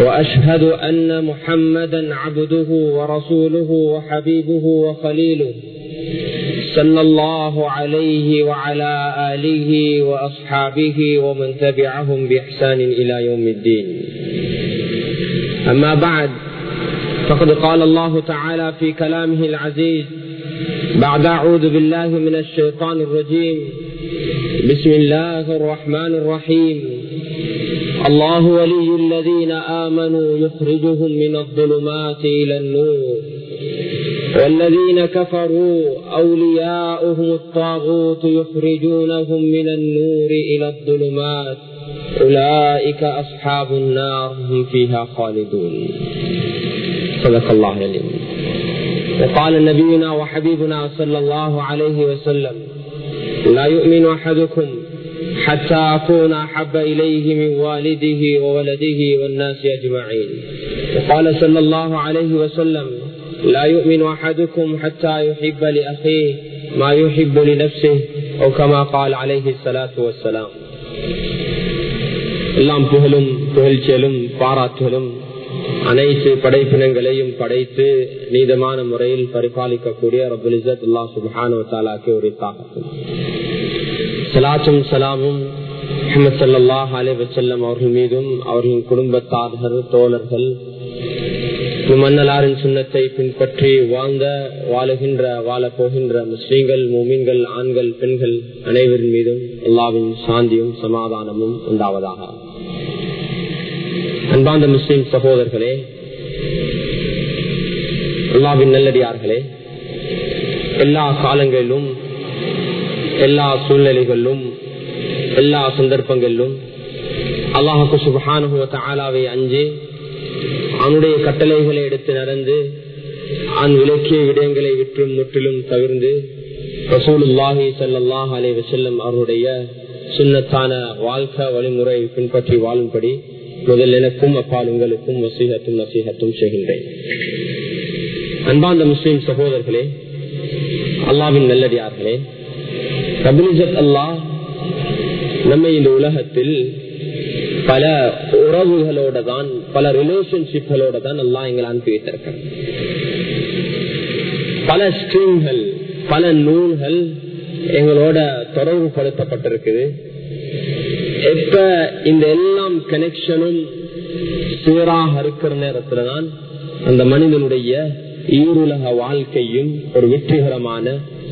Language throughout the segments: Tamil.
وأشهد أن محمدا عبده ورسوله وحبيبه وخليله صلى الله عليه وعلى آله وأصحابه ومن تبعهم بإحسان إلى يوم الدين. أما بعد فقد قال الله تعالى في كلامه العزيز بعد أعوذ بالله من الشيطان الرجيم بسم الله الرحمن الرحيم. الله ولي الذين آمنوا يخرجهم من الظلمات إلى النور. والذين كفروا أولياؤهم الطاغوت يخرجونهم من النور إلى الظلمات. أولئك أصحاب النار هم فيها خالدون. صدق الله العليم وقال نبينا وحبيبنا صلى الله عليه وسلم لا يؤمن أحدكم حتى أكون أحب إليه من والده وولده والناس أجمعين وقال صلى الله عليه وسلم لا يؤمن أحدكم حتى يحب لأخيه ما يحب لنفسه أو كما قال عليه الصلاة والسلام எல்லாம் புகழும் புகழ்ச்சியலும் பாராட்டுகளும் அனைத்து படைப்பினங்களையும் படைத்து நீதமான முறையில் பரிபாலிக்கக்கூடிய ரபுல் இசத் அல்லா சுபானு தாலாக்கு உரித்தாகட்டும் சலாத்தும் சலாமும் முகமது சல்லாஹ் அலி வசல்லம் அவர்கள் மீதும் அவர்களின் குடும்பத்தார்கள் தோழர்கள் மன்னலாரின் சுண்ணத்தை பின்பற்றி வாழ்ந்த வாழுகின்ற வாழ போகின்ற முஸ்லீம்கள் மூமின்கள் ஆண்கள் பெண்கள் அனைவரின் மீதும் அல்லாவின் சாந்தியும் சமாதானமும் உண்டாவதாக. அன்பாந்த முஸ்லிம் சகோதரர்களே அல்லாவின் நல்லடியார்களே எல்லா காலங்களிலும் எல்லா சூழ்நிலைகளிலும் எல்லா சந்தர்ப்பங்களிலும் அல்லாஹு ஆலாவை அஞ்சு அவனுடைய கட்டளைகளை எடுத்து நடந்து அவன் விளக்கிய விடயங்களை விற்றும் முற்றிலும் தவிர்ந்து ரசூலுல்லாஹி சல்லாஹ் அலே வசல்லம் அவருடைய சுண்ணத்தான வாழ்க்கை வழிமுறை பின்பற்றி வாழும்படி முதல் எனக்கும் அப்பால் உங்களுக்கும் வசீகத்தும் நசீகத்தும் செய்கின்றேன். அன்பாந்த முஸ்லிம் சகோதரர்களே அல்லாவின் நல்லடியார்களே ரபுலிசத் அல்லாஹ் நம்ம இந்த உலகத்தில் பல உறவுகளோட தான் பல ரிலேஷன்ஷிப்களோட தான் எல்லாம் எங்களை அனுப்பி வைத்திருக்க பல ஸ்ட்ரீம்கள் பல நூல்கள் எங்களோட தொடர்பு படுத்தப்பட்டிருக்குது எப்ப இந்த எல்லாம் கனெக்ஷனும் சீராக இருக்கிற நேரத்துல தான் அந்த மனிதனுடைய ஈருலக வாழ்க்கையும் ஒரு வெற்றிகரமான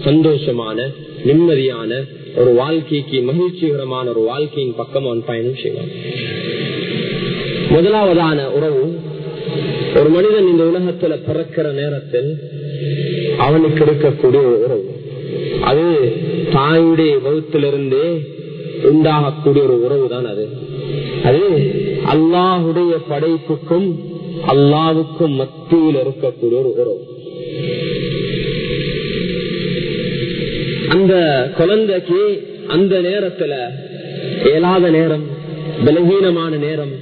சந்தோஷமான நிம்மதியான ஒரு வாழ்க்கைக்கு மகிழ்ச்சிகரமான ஒரு வாழ்க்கையின் பக்கம் அவன் பயணம் செய்வான். முதலாவதான உறவு ஒரு மனிதன் இந்த உலகத்துல பிறக்கிற நேரத்தில் அவனுக்கு இருக்கக்கூடிய உறவு. அது தாயுடைய வகுத்திலிருந்தே உண்டாகக்கூடிய ஒரு உறவு தான் அது. அது அல்லாஹுடைய படைப்புக்கும் அல்லாவுக்கும் மத்தியில் இருக்கக்கூடிய ஒரு உறவு. அந்த குழந்தைக்கு அந்த நேரத்துல இயலாத நேரம் பலகீனமான நேரம்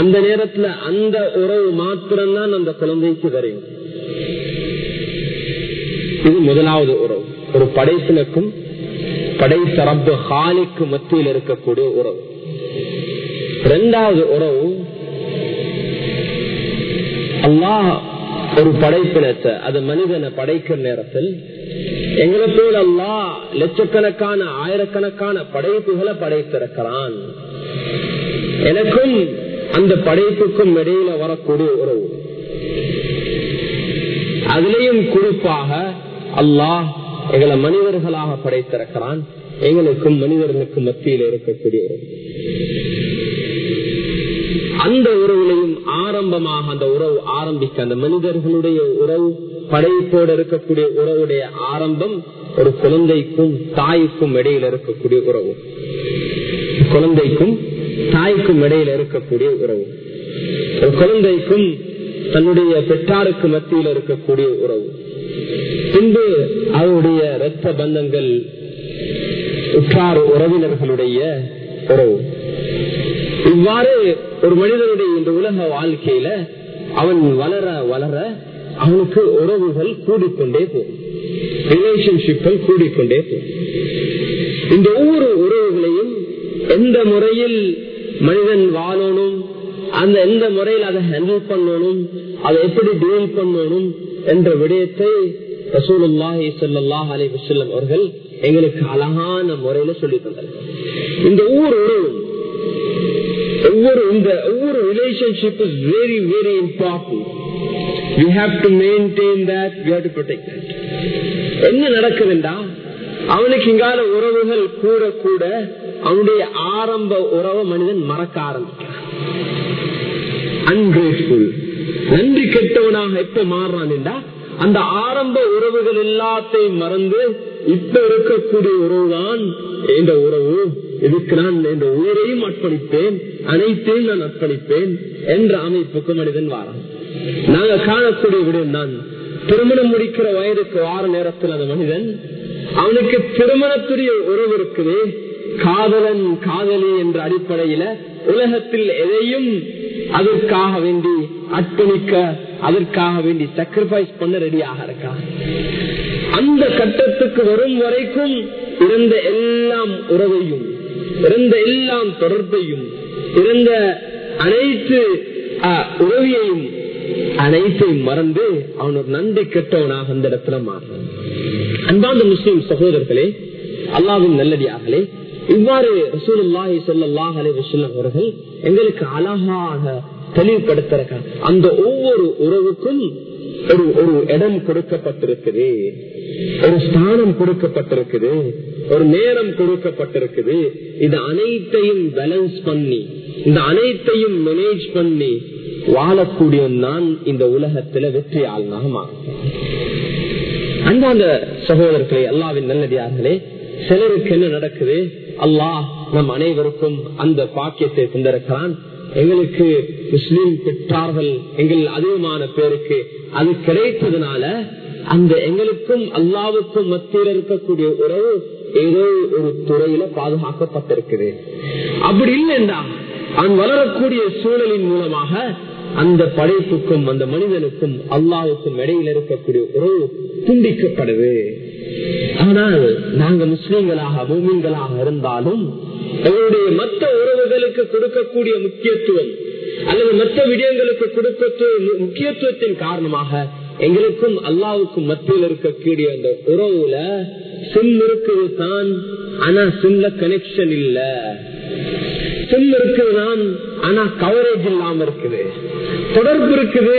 அந்த நேரத்துல அந்த உறவு மாத்திரம்தான் அந்த குழந்தைக்கு வரையும் இது முதலாவது உறவு. ஒரு படைப்பினுக்கும் படைத்த ரப்பு ஹாலிக்கு மத்தியில் இருக்கக்கூடிய உறவு. இரண்டாவது உறவு அல்லாஹ் ஒரு படைப்பினத்தை அது மனிதனை படைக்கிற நேரத்தில் எங்களை போல அல்லா லட்சக்கணக்கான ஆயிரக்கணக்கான படைப்புகளை படைத்திருக்கிறான். எனக்கும் அந்த படைப்புக்கும் இடையில வரக்கூடிய உறவு அதுலேயும் குறிப்பாக அல்லாஹ் எங்களை மனிதர்களாக படைத்திருக்கிறான். எங்களுக்கும் மனிதர்களுக்கும் மத்தியில் இருக்கக்கூடிய உறவு அந்த உறவுலையும் ஆரம்பமாக அந்த உறவு ஆரம்பிக்க அந்த மனிதர்களுடைய உறவு படைப்போடு இருக்கக்கூடிய உறவுடைய ஆரம்பம் ஒரு குழந்தைக்கும் தாய்க்கும் இடையில இருக்கக்கூடிய உறவு. குழந்தைக்கும் தாய்க்கும் இடையில இருக்கக்கூடிய உறவு. ஒரு குழந்தைக்கும் தன்னுடைய பெற்றாருக்கு மத்தியில் இருக்கக்கூடிய உறவு. பின்பு அவருடைய இரத்த பந்தங்கள் உற்றார் உறவினர்களுடைய உறவு. இவ்வாறு ஒரு மனிதனுடைய இந்த உலக வாழ்க்கையில அவன் வளர வளர அவனுக்கு உறவுகள் கூடிக்கொண்டே போகும் ரிலேஷன்ஷிப்கள் கூடிக்கொண்டே போகும் இந்த ஒவ்வொரு உறவுகளையும் எந்த முறையில் மனிதன் வாழணும் அந்த எந்த முறையில் அதை ஹேண்டில் பண்ணணும் அதை எப்படி டீல் பண்ணணும் என்ற விடயத்தை ரசூலுல்லாஹி ஸல்லல்லாஹு அவர்கள் எங்களுக்கு அழகான முறையில சொல்லி தந்தார்கள் இந்த ஒவ்வொரு உறவும் ஒவ்வொரு இந்த ஒவ்வொரு relationship is very very important we have to maintain that we have to protect that என்ன நடக்குதுண்டா? அவனுக்கு இங்கால உறவுகள் கூட கூட அவனுடைய ஆரம்ப உறவை மனிதன் மறக்க ஆரம்பிக்கிறான். அன்கிரேட்ஃபுல் நன்றி கெட்டவனாக எப்ப மாறுறான்டா? அந்த ஆரம்ப உறவுகள் எல்லாத்தையும் மறந்து இப்ப இருக்கக்கூடிய உறவுதான் என்ற உறவு இதுக்கு நான் என்ற உயிரையும் அர்ப்பணிப்பேன் அனைத்தையும் நான் அர்ப்பணிப்பேன் என்ற அமைப்புக்கு மனிதன் வாரான். நாங்க காணக்கூடிய விடயம் தான். திருமணம் முடிக்கிற வயதுக்கு வார நேரத்தில் அந்த மனிதன் அவனுக்கு திருமணத்துடைய உறவு இருக்குது. காதலன் காதலி என்ற அடிப்படையில உலகத்தில் எதையும் அதற்காக வேண்டி அர்ப்பணிக்க அதற்காக வேண்டி சாக்ரிஃபைஸ் பண்ண ரெடியாக இருக்கான். அந்த கட்டத்துக்கு வரும் வரைக்கும் இருந்த எல்லாம் உறவையும் இருந்த எல்லாம் தொடர்பையும் இருந்த அனைத்து உறவியையும் அனைத்தையும் மறந்து அவன் ஒரு நன்றி கெட்டவனாக அந்த இடத்துல மாறுறான். அன்பாந்த முஸ்லிம் சகோதரர்களே அல்லாவும் நல்லடியாகலே இவ்வாறு ரசூலுல்லாஹி ஸல்லல்லாஹு அலைஹி அவர்கள் எங்களுக்கு அழகாக தெளிவுபடுத்த அந்த ஒவ்வொரு உறவுக்கும் ஒரு ஒரு இடம் கொடுக்கப்பட்டிருக்குது. ஒரு ஸ்தானம் கொடுக்கப்பட்டிருக்குது. ஒரு நேரம் கொடுக்கப்பட்டிருக்குது. இது அனைத்தையும் பேலன்ஸ் பண்ணி இந்த அனைத்தையும் மேனேஜ் பண்ணி வாழக்கூடிய நான் இந்த உலகத்துல வெற்றி மாறும். அன்பாந்த சகோதரர்களே அல்லாவின் நல்லடியார்களே சிலருக்கு என்ன நடக்குது? அல்லாஹ் நம் அனைவருக்கும் அந்த பாக்கியத்தை தந்திருக்கிறான். எங்களுக்கு முஸ்லீம் பெற்றார்கள் எங்கள் அதிகமான பேருக்கு அது கிடைத்ததுனால அந்த எங்களுக்கும் அல்லாவுக்கும் மத்தியில் இருக்கக்கூடிய உறவு ஏதோ ஒரு துறையில பாதுகாக்கப்பட்டிருக்குது. அப்படி இல்லைண்டா அவன் வளரக்கூடிய சூழலின் மூலமாக அந்த படைப்புக்கும் அந்த மனிதனுக்கும் அல்லாவுக்கும் இடையில இருக்கக்கூடிய உறவு துண்டிக்கப்படுது. ஆனால் நாங்க முஸ்லீம்களாக பூமிங்களாக இருந்தாலும் எங்களுடைய மற்ற உறவுகளுக்கு கொடுக்கக்கூடிய முக்கியத்துவம் அல்லது மற்ற விடயங்களுக்கு கொடுக்க முக்கியத்துவத்தின் காரணமாக எங்களுக்கும் அல்லாவுக்கும் மத்தியில் இருக்கக்கூடிய அந்த உறவுல சிம் இருக்குது தான் ஆனா சிம்ல கனெக்ஷன் இல்ல. சிம் இருக்குதுதான் ஆனா கவரேஜ் இல்லாம இருக்குது. தொடர்பு இருக்குது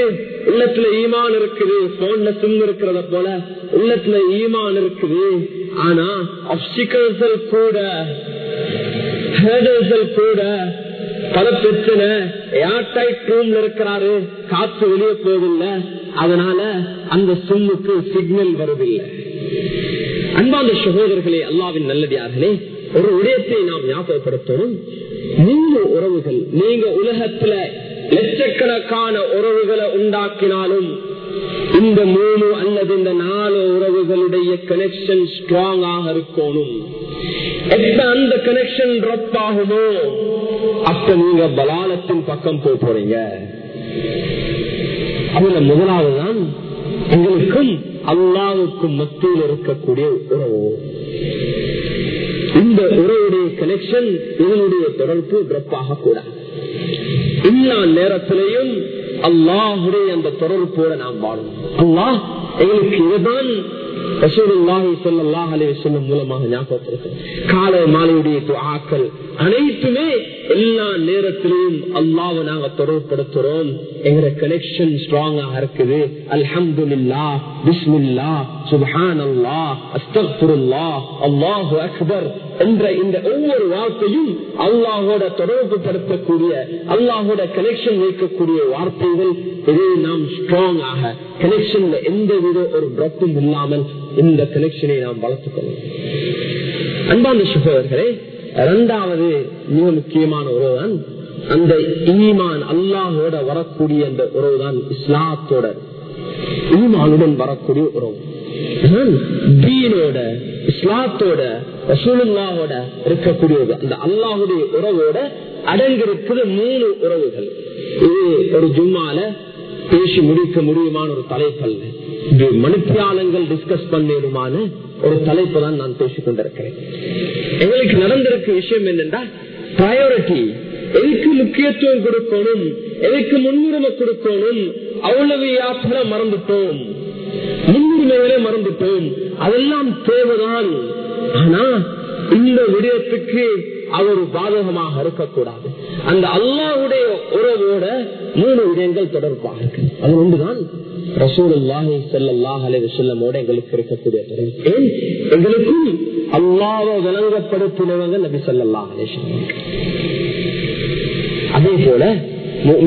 உள்ளத்துல ஈமான் இருக்குது. போன்ல சிம் இருக்கிறத போல உள்ளத்துல ஈமான் இருக்குது. ஆனா அப்சிக்கல்கள் கூட கூட பல பிரச்சனை ஏர்டைட் ரூம்ல இருக்கிறாரு காத்து வெளியே போவதில்லை அதனால அந்த சிம்முக்கு சிக்னல் வருவதில்லை அன்பாந்த சகோதரர்களே அல்லாவின் நல்லடியார்களே ஒரு விடயத்தை நாம் ஞாபகப்படுத்தணும். நீங்க உறவுகள். நீங்க உலகத்துல லட்சக்கணக்கான உறவுகளை உண்டாக்கினாலும் இந்த மூணு அல்லது இந்த நாலு உறவுகளுடைய கனெக்ஷன் ஸ்ட்ராங்காக இருக்கணும். எப்ப அந்த கனெக்ஷன் ட்ரப் ஆகுமோ அப்ப நீங்க பலாலத்தின் பக்கம் போய் போறீங்க. அதுல முதலாவதுதான் எங்களுக்கும் அல்லாவுக்கும் மத்தியில் இருக்கக்கூடிய உறவு. இந்த உறவு கனெக்ஷன் இதனுடைய தொடர்பு ட்ரப் ஆகக்கூடாது எல்லா நேரத்திலையும் அல்லாஹுடைய அந்த தொடர்போட நாம் வாழும். அல்லாஹ் எங்களுக்கு இதுதான் மூலமாக ஞாபகப்படுத்தும் காலை மாலையுடைய துவாக்கள் அனைத்துமே எல்லா அல்லாவை நாங்க தொடர்படுத்துறோம் எங்க கனெக்ஷன் ஸ்ட்ராங்கா இருக்குது. அல்ஹம்துல்லா பிஸ்மில்லா சுபஹான் அல்லா அஸ்தகுல்லா அல்லாஹு அக்பர். என்ற இந்த ஒவ்வொரு வார்த்தையும் அல்லாஹோட தொடர்பு படுத்தக்கூடிய அல்லாஹோட கனெக்ஷன் வைக்கக்கூடிய வார்த்தைகள் இதை நாம் ஸ்ட்ராங் ஆக கனெக்ஷன்ல எந்த வித ஒரு பிரத்தும் இல்லாமல் இந்த கனெக்ஷனை நாம் வளர்த்துக் கொள்ளலாம். அன்பான சுகவர்களே இரண்டாவது மிக முக்கியமான உறவுதான் அந்த ஈமான் அல்லாஹோட வரக்கூடிய அந்த உறவுதான் இஸ்லாத்தோட ஈமானுடன் வரக்கூடிய உறவு. தீனோட இஸ்லாத்தோட ரசூலுல்லாவோட இருக்கக்கூடியது. அந்த அல்லாஹுடைய உறவோட அடங்கிருக்கிற மூணு உறவுகள். இது ஒரு ஜும்மால பேசி முடிக்க முடியுமான ஒரு தலைப்பல்ல. இது மனுப்பியாளங்கள் டிஸ்கஸ் பண்ணிடுமான ஒரு தலைப்பு தான் நான் பேசிக் கொண்டிருக்கிறேன். எங்களுக்கு நடந்திருக்க விஷயம் என்னென்றா ப்ரையாரிட்டி எதுக்கு முக்கியத்துவம் கொடுக்கணும் எதுக்கு முன்னுரிமை கொடுக்கணும் அவ்வளவு யாத்திரை மறந்துட்டோம். முன்னுரிமைகளே மறந்துட்டோம். அதெல்லாம் தேவைதான். ஆனா இந்த விடயத்துக்கு அவர் பாதகமாக இருக்கக்கூடாது. அந்த அல்லாவுடைய உறவோட மூணு விடயங்கள் தொடர்பாக இருக்கு. அது ஒன்றுதான் ரசூலுல்லாஹி ஸல்லல்லாஹு எங்களுக்கு இருக்கக்கூடிய தொடர்பு ஏன்? எங்களுக்கும் அல்லாஹ்வை விளங்கப்படுத்தினவங்க நபி ஸல்லல்லாஹு அதே போல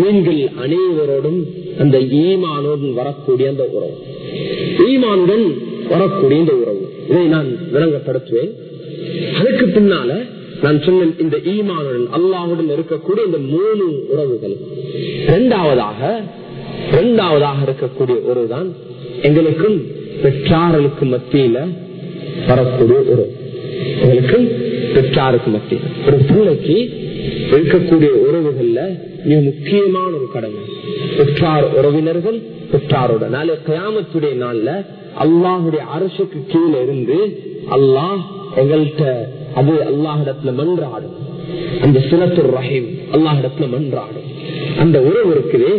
மீன்கள் அனைவரோடும் அந்த ஈமானோடு வரக்கூடிய அந்த உறவு. ஈமானுடன் வரக்கூடிய இந்த உறவு. இதை நான் விளங்கப்படுத்துவேன். அதுக்கு பின்னால நான் சொன்ன இந்த ஈமானுடன் அல்லாஹுடன் இருக்கக்கூடிய இந்த மூணு உறவுகள். இரண்டாவதாக இரண்டாவதாக இருக்கக்கூடிய உறவுதான் எங்களுக்கும் பெற்றார்களுக்கு மத்தியில வரக்கூடிய உறவு எங்களுக்கும் பெற்றாருக்கு மத்தியில். ஒரு பிள்ளைக்கு இருக்கக்கூடிய உறவுகள்ல மிக முக்கியமான ஒரு கடமை. பெற்றார் உறவினர்கள் பெற்றாரோட நாளை கயாமத்துடைய நாள்ல அல்லாஹுடைய அரசுக்கு கீழே இருந்து அல்லாஹ் எங்கள்கிட்ட அது அல்லாஹிடத்துல மன்றாடும். அந்த சிலத்து ரஹீம் அல்லாஹிடத்துல மன்றாடும். அந்த உறவு இருக்குதே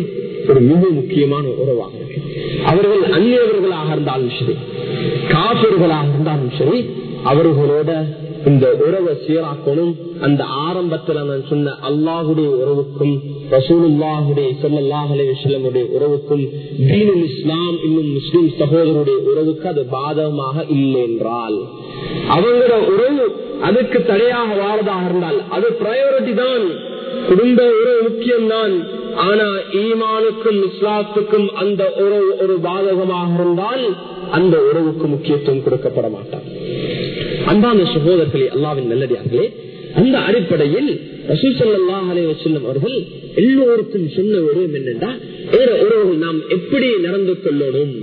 ஒரு மிக முக்கியமான உறவாக இருக்கு. அவர்கள் அந்நியவர்களாக இருந்தாலும் சரி காப்பீர்களாக இருந்தாலும் சரி அவர்களோட இந்த உறவை சீராக்கணும் அந்த ஆரம்பத்துல நான் சொன்ன அல்லாஹுடைய உறவுக்கும் ரசூலுல்லாஹுடைய சொல்லல்லாஹுடைய விஷயமுடைய உறவுக்கும் தீனுல் இஸ்லாம் இன்னும் முஸ்லிம் சகோதரருடைய உறவுக்கு அது பாதகமாக இல்லை என்றால் அவங்களோட உறவு அதுக்கு தடையாக வாரதாக இருந்தால் அது பிரையாரிட்டி தான். குடும்ப உறவு முக்கியம்தான். ஆனா ஈமானுக்கும் இஸ்லாத்துக்கும் அந்த உறவு ஒரு பாதகமாக இருந்தால் அந்த உறவுக்கு முக்கியத்துவம் கொடுக்கப்பட மாட்டார் அன்பான சகோதரர்களே அல்லாவின் நல்லடியார்களே அந்த அடிப்படையில் அவர்கள் எல்லோருக்கும் சொன்ன உறவு என்னென்றா உறவுகள் நாம் எப்படி நடந்து கொள்ளணும்?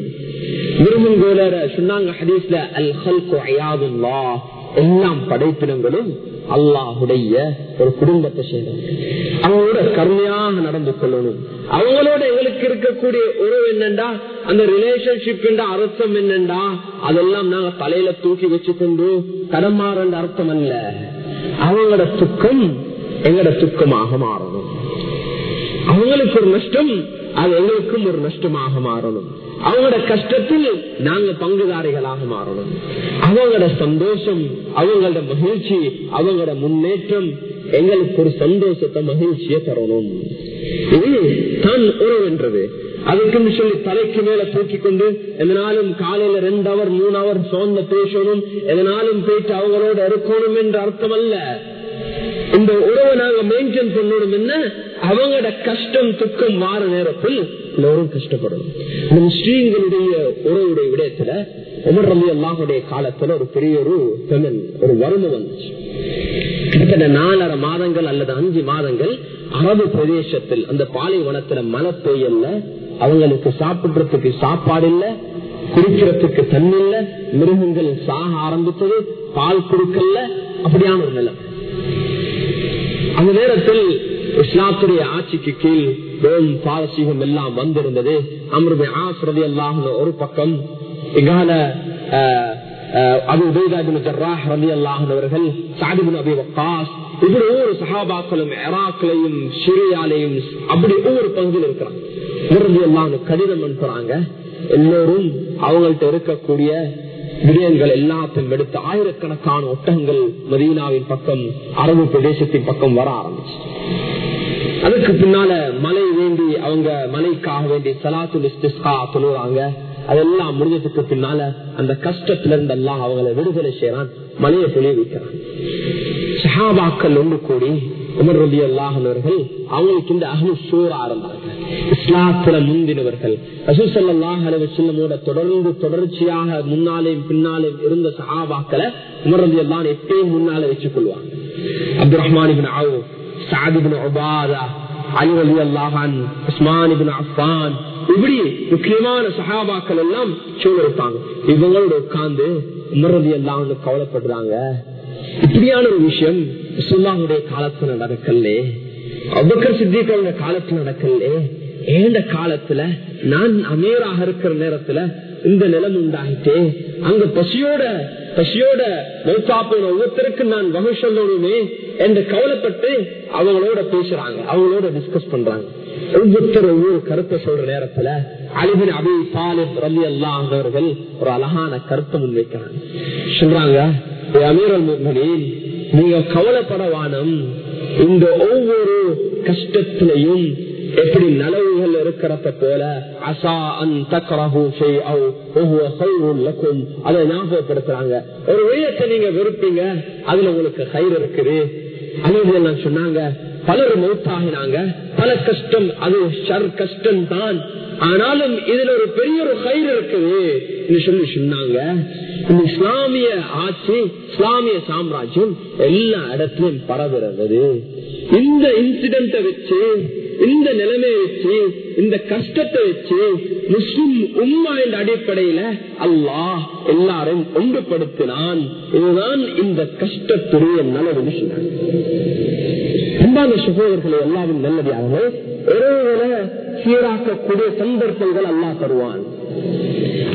விரும்புங்கோலர சொன்னாங்க ஹதீஸ்ல அல் அயாதுல்லா எல்லாம் படைப்பினங்களும் அல்லாஹுடைய ஒரு குடும்பத்தை செய்யணும் அவங்களோட கருமையாக நடந்து கொள்ளணும். அவங்களோட எங்களுக்கு இருக்கக்கூடிய உறவு என்னண்டா அந்த ரிலேஷன்ஷிப் அர்த்தம் என்னண்டா அதெல்லாம் நாங்க தலையில தூக்கி வச்சுக்கொண்டு கடமாறன்ற அர்த்தம் அல்ல. அவங்களோட துக்கம் எங்களோட துக்கமாக மாறணும். அவங்களுக்கு ஒரு நஷ்டம் அது எங்களுக்கும் ஒரு நஷ்டமாக மாறணும். அவங்களோட கஷ்டத்தில் நாங்க பங்குதாரிகளாக மாறணும். அவங்களோட சந்தோஷம் அவங்களோட மகிழ்ச்சி அவங்களோட முன்னேற்றம் எங்களுக்கு ஒரு சந்தோஷத்தை மகிழ்ச்சியை தரணும். இது தான் உறவு என்றது. அதுக்குன்னு சொல்லி தலைக்கு மேல தூக்கி கொண்டு எதனாலும் காலையில ரெண்டு அவர் மூணு அவர் சோர்ந்த பேசணும் எதனாலும் போயிட்டு அவங்களோட இருக்கணும் என்ற அர்த்தம் அல்ல இந்த உறவை நாங்க மெயின்டைன் பண்ணணும் என்ன? அவங்களோட கஷ்டம் துக்கம் மாற நேரத்தில் எல்லோரும் கஷ்டப்படணும். இந்த முஸ்லீம்களுடைய உறவுடைய விடயத்துல உமர் ரவி அல்லாஹுடைய காலத்துல ஒரு பெரிய ஒரு பெமன் ஒரு வறுமை வந்துச்சு. கிட்டத்தட்ட நாலரை மாதங்கள் அல்லது அஞ்சு மாதங்கள் அரபு பிரதேசத்தில் அந்த பாலைவனத்துல மழை பெய்யல. அவங்களுக்கு சாப்பிடுறதுக்கு சாப்பாடு இல்ல குடிக்கிறதுக்கு தண்ணி இல்ல மிருகங்கள் சாக ஆரம்பித்தது பால் கொடுக்கல அப்படியான ஒரு நிலம் அந்த நேரத்தில் இஸ்லாத்துடைய ஆட்சிக்கு கீழ் ரோம் பாரசீகம் எல்லாம் வந்திருந்தது. அமருடைய ஆசிரதி எல்லாம் ஒரு பக்கம் இகால அபு உபேதாபின் ஜர்ராஹ் ரவி அல்லாஹர்கள் சாதிபின் அபி வக்காஸ் இப்படி ஒவ்வொரு சஹாபாக்களும் எராக்களையும் சிரியாலையும் அப்படி ஒவ்வொரு பகுதியில் இருக்கிறாங்க. ரவி எல்லாம் கடிதம் அனுப்புறாங்க. எல்லோரும் அவங்கள்ட்ட இருக்கக்கூடிய விடயங்கள் எல்லாத்தையும் எடுத்து ஆயிரக்கணக்கான ஒட்டகங்கள் மதீனாவின் பக்கம் அரபு பிரதேசத்தின் பக்கம் வர ஆரம்பிச்சு அதுக்கு பின்னால மலை வேண்டி அவங்க மலைக்காக வேண்டி சலாத்து இஸ்திஸ்கா தொழுறாங்க அதெல்லாம் முடிஞ்சதுக்கு பின்னால அந்த கஷ்டத்துல இருந்து எல்லாம் அவங்களை விடுதலை செய்யறான் மலையை புளிய வைக்கிறான். சஹாபாக்கள் ஒன்று கூடி உமர் ரபி அல்லாஹர்கள் அவங்களுக்கு இந்த அகனு சூரா இருந்தாங்க இஸ்லாத்துல முந்தினவர்கள். ரசூசல்லாஹ் அலுவலமோட தொடர்ந்து தொடர்ச்சியாக முன்னாலேயும் பின்னாலேயும் இருந்த சஹாபாக்களை உமர் எல்லாம் எப்பயும் முன்னால வச்சுக் கொள்வாங்க. அப்துல் ரஹ்மான் ஆவோ சாதிபின் ஒபாதா அலி அலி அல்லாஹான் உஸ்மான் அஃபான் இப்படி முக்கியமான சகாபாக்கள் எல்லாம் சூழ்நிருப்பாங்க இவங்களோட உட்கார்ந்து உமர்றது எல்லாம் கவலைப்படுறாங்க. இப்படியான ஒரு விஷயம் சுல்லாவுடைய காலத்துல நடக்கல அபக்கர் சித்திகளுடைய காலத்துல நடக்கலே ஏந்த காலத்துல நான் அமீராக இருக்கிற நேரத்துல இந்த நிலம் உண்டாகிட்டே அங்க பசியோட பசியோட மௌத்தாப்பின ஒவ்வொருத்தருக்கு நான் வகை சொல்லணுமே என்று கவலைப்பட்டு அவங்களோட பேசுறாங்க அவங்களோட டிஸ்கஸ் பண்றாங்க. ஒவ்வொருத்தர் ஒவ்வொரு கருத்தை சொல்ற நேரத்துல அலிபின் அபி சாலிப் ரலி அல்லாதவர்கள் ஒரு அழகான கருத்தை முன்வைக்கிறாங்க. சொல்றாங்க அமீரல் முகனின் நீங்க கவலைப்படவானம் இந்த ஒவ்வொரு கஷ்டத்திலையும் எப்படி நலவுகள் இருக்கிறத போல அசா அன் தக்கரஹு அதை ஞாபகப்படுத்துறாங்க. ஒரு விடயத்தை நீங்க வெறுப்பீங்க அதுல உங்களுக்கு கயிறு இருக்குது. அலுவலி சொன்னாங்க. பலர் மௌத்தாகினாங்க. பல கஷ்டம் அது ஷர் கஷ்டம் தான். ஆனாலும் இதுல ஒரு பெரிய ஒரு கயிறு இருக்குது சொல்லி சொன்னாங்க. இந்த இஸ்லாமிய ஆட்சி இஸ்லாமிய சாம்ராஜ்யம் எல்லா இடத்திலும் பரவுறது இந்த இன்சிடென்ட வச்சு இந்த நிலைமையை வச்சு இந்த கஷ்டத்தை வச்சு முஸ்லிம் உம்மா என்ற அடிப்படையில அல்லாஹ் எல்லாரும் ஒன்றுபடுத்தினான். இதுதான் இந்த கஷ்டத்துடைய நல்ல விஷயம் அன்பான சகோதரர்களை எல்லாரும் நல்லதாக ஒருவரை சீராக்கக்கூடிய சந்தர்ப்பங்கள் அல்லா தருவான்.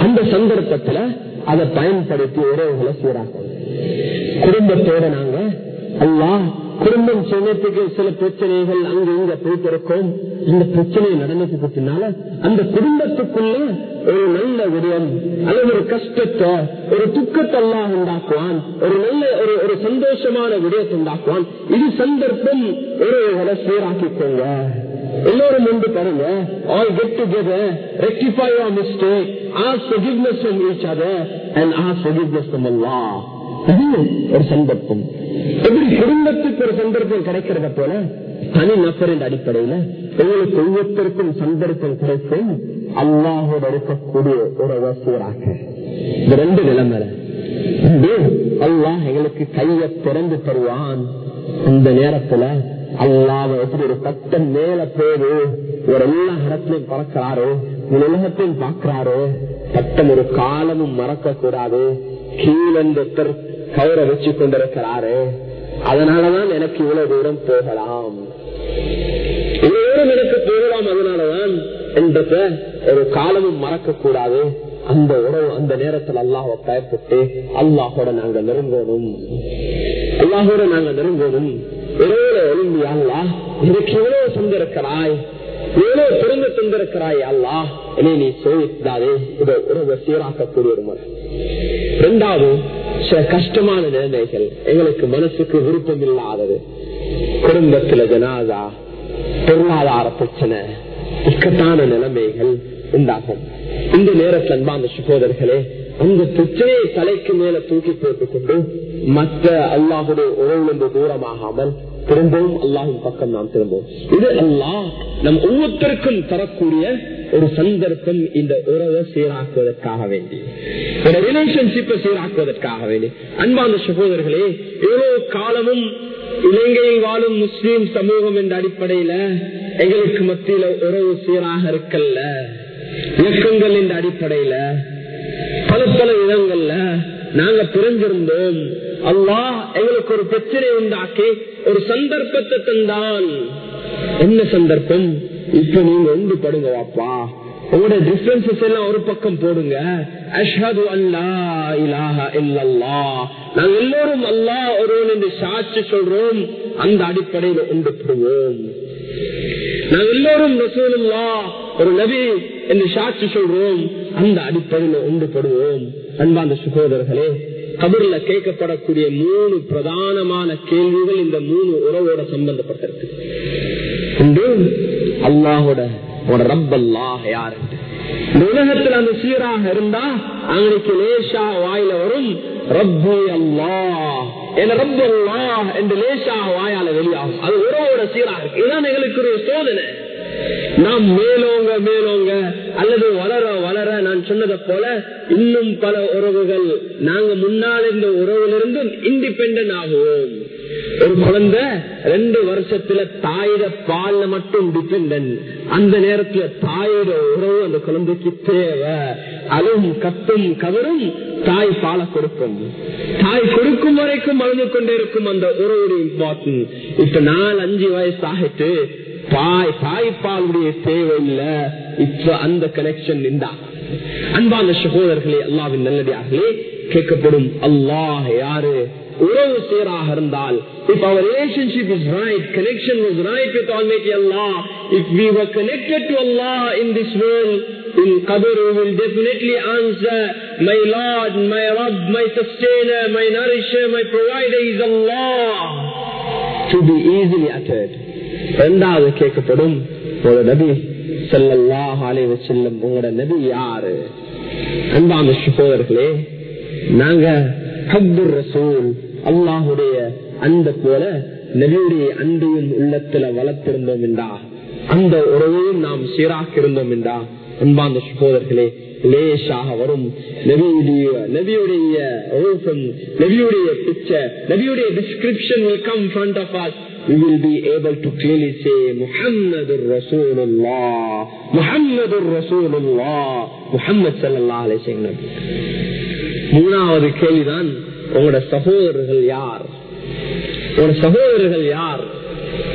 அந்த சந்தர்ப்பத்துல அதை பயன்படுத்தி உறவுகளை சீராக்கணும். குடும்பத்தோட நாங்க அல்லாஹ் குடும்பம் சொன்னதுக்கு சில பிரச்சனைகள் அங்கு இங்க போயிட்டு இந்த பிரச்சனை நடந்ததுக்கு பின்னால அந்த குடும்பத்துக்குள்ள ஒரு நல்ல விடயம் அல்லது ஒரு கஷ்டத்தை ஒரு துக்கத்தெல்லாம் உண்டாக்குவான். ஒரு நல்ல ஒரு ஒரு சந்தோஷமான விடயத்தை உண்டாக்குவான். இது சந்தர்ப்பம் ஒரு சீராக்கிக்கோங்க. எல்லோரும் முன்பு பாருங்க. All get together rectify your mistake ask forgiveness from each other and ask forgiveness from Allah இது ஒரு சந்தர்ப்பம். எப்படி குடும்பத்துக்கு ஒரு சந்தர்ப்பம் கிடைக்கிறத போல தனி நபரின் அடிப்படையில உங்களுக்கு ஒவ்வொருத்தருக்கும் சந்தர்ப்பம் கிடைக்கும். அல்லாஹோட இருக்கக்கூடிய ஒரு அவசியராக ரெண்டு நிலைமை அல்லாஹ் எங்களுக்கு கைய திறந்து தருவான். அந்த நேரத்துல அல்லாஹ் எப்படி ஒரு கட்டம் மேல போது ஒரு எல்லா இடத்திலையும் பறக்கிறாரு உலகத்தையும் பார்க்கிறாரோ கட்டம் ஒரு காலமும் மறக்க கூடாது கீழந்த கயிறை வச்சு கொண்டிருக்கிறாரு அதனாலதான் எனக்கு இவ்வளவு தூரம் போகலாம். இவ்வளவு தூரம் எனக்கு போகலாம் அதனாலதான் என்றத ஒரு காலமும் மறக்க கூடாது அந்த உறவு அந்த நேரத்தில் அல்லாஹை பயப்பட்டு அல்லாஹோட நாங்க நெருங்கணும். அல்லாஹோட நாங்க நெருங்கணும். இரவுல எழுந்தி அல்லா எனக்கு எவ்வளவு தந்திருக்கிறாய்? எவ்வளவு திறந்து தந்திருக்கிறாய் அல்லா என்னை நீ சோதித்தாதே இதை உறவை சீராக்கக்கூடிய ஒரு முறை இரண்டாவது சில கஷ்டமான நிலைமைகள் எங்களுக்கு மனசுக்கு விருப்பம் இல்லாதது. குடும்பத்துல ஜனாதா பொருளாதார பிரச்சனை இக்கட்டான நிலைமைகள் உண்டாகும். இந்த நேரத்தில் அன்பான சகோதரர்களே அந்த பிரச்சனையை தலைக்கு மேல தூக்கி போட்டுக் கொண்டு மற்ற அல்லாஹுடைய உறவிலிருந்து தூரமாகாமல் திரும்பவும் அல்லாஹின் பக்கம் நாம் திரும்புவோம். இது அல்லாஹ் நம் ஒவ்வொருத்தருக்கும் தரக்கூடிய ஒரு சந்தர்ப்பம் இந்த உறவை சீராக்குவதற்காக வேண்டி. ஒரு ரிலேஷன்ஷிப்பை சீராக்குவதற்காக வேண்டி. அன்பான சகோதரர்களே எவ்வளவு காலமும் இலங்கையில் வாழும் முஸ்லீம் சமூகம் என்ற அடிப்படையில எங்களுக்கு மத்தியில உறவு சீராக இருக்கல்ல. இயக்கங்கள் என்ற அடிப்படையில பல பல இடங்கள்ல நாங்க பிறந்திருந்தோம். அல்லா எங்களுக்கு ஒரு பிரச்சனை உண்டாக்கி ஒரு சந்தர்ப்பத்தை தந்தான் என்ன சந்தர்ப்பம்? இப்ப நீங்க ஒன்று படுங்க வாப்பா. உங்களோட டிஃபரன்சஸ் எல்லாம் ஒரு பக்கம் போடுங்க. அஷ்ஹது அல்லா இலாஹ இல்லல்லா நாங்க எல்லோரும் அல்லாஹ் ஒருவன் என்று சாட்சி சொல்றோம். அந்த அடிப்படையில் ஒன்று போடுவோம். நாங்க எல்லோரும் ரசூலுல்லா ஒரு நபி என்று சாட்சி சொல்றோம். அந்த அடிப்படையில் ஒன்றுபடுவோம் அன்பாந்த சுகோதரர்களே கபர்ல கேட்கப்படக்கூடிய மூணு பிரதானமான கேள்விகள் இந்த மூணு உறவோட சம்பந்தப்பட்டிருக்கு. அல்லாஹோட ரப்பல்லாஹ் யாரு இந்த உலகத்துல அந்த சீராக இருந்தா அவனுக்கு லேசா வாயில வரும் ரப்பு அல்லா என ரப்பு அல்லா என்று லேசா வாயால வெளியாகும். அது உறவோட சீராக இருக்கு. இதுதான் எங்களுக்கு ஒரு சோதனை. நாம் மேலோங்க மேலோங்க அல்லது வளர வளர நான் சொன்னதை போல இன்னும் பல உறவுகள் நாங்க முன்னால் இருந்த உறவிலிருந்து இண்டிபெண்ட் ஆகுவோம். ஒரு குழந்தை ரெண்டு வருஷத்துல தாயிட பால்ல மட்டும் டிபெண்ட் அந்த நேரத்துல தாயோட உறவு அந்த குழந்தைக்கு தேவை. அழும் கத்தும் கவரும் தாய் பால கொடுக்கும். தாய் கொடுக்கும் வரைக்கும் அழுது கொண்டே இருக்கும் அந்த உறவுடைய இம்பார்ட்டன்ட் இப்ப நாலு அஞ்சு வயசு ஆகிட்டு தாய் தாய்ப்பாலுடைய தேவை இல்ல. இப்ப அந்த கனெக்ஷன் நின்றா அன்பான சகோதரர்களே அல்லாவின் நல்லடியார்களே கேட்கப்படும் அல்லாஹ் யாரு உறவு சேராக இருந்தால் if our relationship is right connection was right with almighty allah if we were connected to allah in this world in qabr we will definitely answer my lord my rabb my sustainer my nourisher my provider is allah to be easily uttered இரண்டாவது கேட்கப்படும் ஒரு நபி செல்லல்லாஹ் அலைவ செல்லும் உங்களோட நபி யாரு அன்பான சகோதரர்களே நாங்க ஹப்புர் ரசூல் அல்லாஹுடைய அந்த போல நபியுடைய அன்பையும் உள்ளத்துல வளர்த்திருந்தோம் என்றா அந்த உறவையும் நாம் சீராக்கி இருந்தோம் என்றா அன்பாந்த சகோதரர்களே லேசாக வரும் நபியுடைய நபியுடைய ரூபம் நபியுடைய பிக்சர் நபியுடைய description will come front of us. We will be able to clearly say muhammadur rasulullah muhammadur rasulullah. Muhammad sallallahu alaihi wasallam. மூணாவது கேள்விதான் உங்களோட சகோதரர்கள் யார்? உங்களோட சகோதரர்கள் யார்?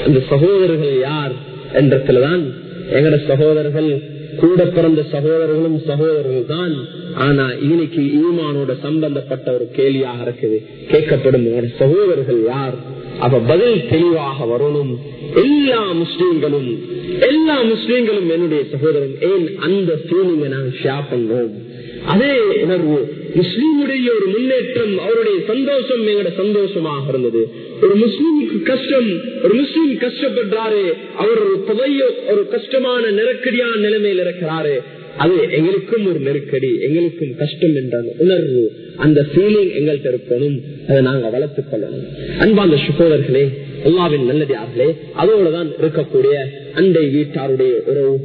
அந்த சகோதரர்கள் யார் என்றதுலதான் எங்கட சகோதரர்கள் கூட பிறந்த சகோதரர்களும் சகோதரர்கள் தான் ஆனா இன்னைக்கு ஈமானோட சம்பந்தப்பட்ட ஒரு கேள்வியாக இருக்குது. கேட்கப்படும் உங்களோட சகோதரர்கள் யார்? அப்ப பதில் தெளிவாக வரணும். எல்லா முஸ்லீம்களும் எல்லா முஸ்லீம்களும் என்னுடைய சகோதரன் ஏன் அந்த தூணிங்க நாங்கள் ஷேர் பண்ணோம் அதே உணர்வு. முஸ்லீமுடைய ஒரு முன்னேற்றம் அவருடைய சந்தோஷம் எங்களோட சந்தோஷமாக இருந்தது. ஒரு முஸ்லீமுக்கு கஷ்டம் ஒரு முஸ்லீம் கஷ்டப்படுறாரு அவர் ஒரு புதைய ஒரு கஷ்டமான நெருக்கடியான நிலைமையில் இருக்கிறாரு அது எங்களுக்கும் ஒரு நெருக்கடி எங்களுக்கும் கஷ்டம் என்ற உணர்வு அந்த ஃபீலிங் எங்கள்கிட்ட இருக்கணும் அதை நாங்க வளர்த்துக் கொள்ளணும். அன்பாந்த சுகோதர்களே எல்லாவின் நல்லதார்களே அதோடுதான் இருக்கக்கூடிய அண்டை வீட்டாருடைய உறவு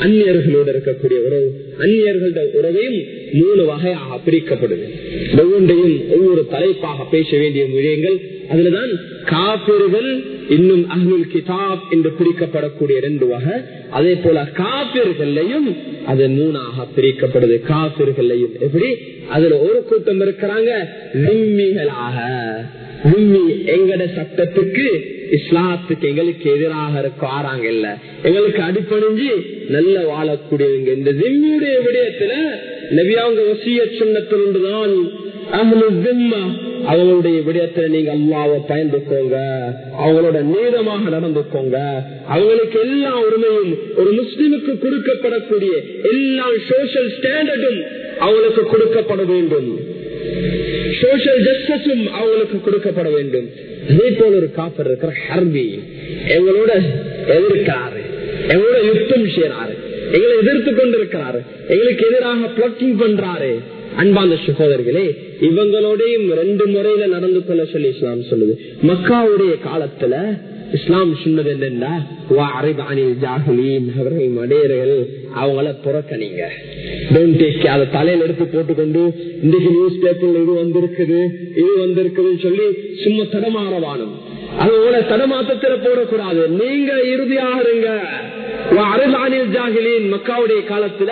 அந்நியர்களோடு இருக்கக்கூடிய உறவு அந்நியர்களோட உறவையும் மூணு வகையாக பிரிக்கப்படுது. ஒவ்வொன்றையும் ஒவ்வொரு தலைப்பாக பேச வேண்டிய விடயங்கள் அதுலதான் காப்பிர்கள் இன்னும் அஹ்லுல் கிதாப் என்று பிரிக்கப்படக்கூடிய ரெண்டு வகை. அதே போல காப்பிர்களையும் அது மூணாக பிரிக்கப்படுது. காப்பிர்களையும் எப்படி? அதுல ஒரு கூட்டம் இருக்கிறாங்க விம்மிகளாக. விம்மி எங்கட சட்டத்துக்கு இஸ்லாத்துக்கு எங்களுக்கு எதிராக இருக்காராங்க இல்ல. எங்களுக்கு அடிப்பணிஞ்சு நல்ல வாழக்கூடியவங்க. இந்த ஜிம்மியுடைய விடயத்துல நவியாங்க வசிய சொன்னத்தில்தான் அவங்களுடைய விடயத்துல நீங்க அல்லாவை பயந்துக்கோங்க. அவங்களோட நீளமாக நடந்துக்கோங்க. அவங்களுக்கு எல்லா உரிமையும் ஒரு முஸ்லிமுக்கு கொடுக்கப்படக்கூடிய எல்லா சோசியல் ஸ்டாண்டர்டும் அவங்களுக்கு கொடுக்கப்பட வேண்டும். சோசியல் ஜஸ்டிஸும் அவங்களுக்கு கொடுக்கப்பட வேண்டும். அதே போல ஒரு காப்பர் இருக்கிற ஹர்பி. எங்களோட எதிர்க்கிறாரு எங்களோட யுத்தம் செய்யறாரு எங்களை எதிர்த்து கொண்டிருக்கிறாரு. எங்களுக்கு எதிராக பிளட்டிங் பண்றாரு. அன்பாந்த சகோதரர்களே இவங்களோடையும் ரெண்டு முறையில நடந்து கொள்ள சொல்லி இஸ்லாம் சொல்லுது. மக்காவுடைய காலத்துல இஸ்லாம் சொன்னது என்னன்னா மடையர்கள் அவங்கள புறக்கணிங்க. அதை தலையில எடுத்து போட்டுக்கொண்டு இன்றைக்கு நியூஸ் பேப்பர்ல இது வந்திருக்குது இது வந்திருக்குதுன்னு சொல்லி சும்மா தடமாறவானும் அதோட தடமாத்தத்தில போடக்கூடாது. நீங்க இறுதியாக இருங்க. மக்காவுடைய காலத்துல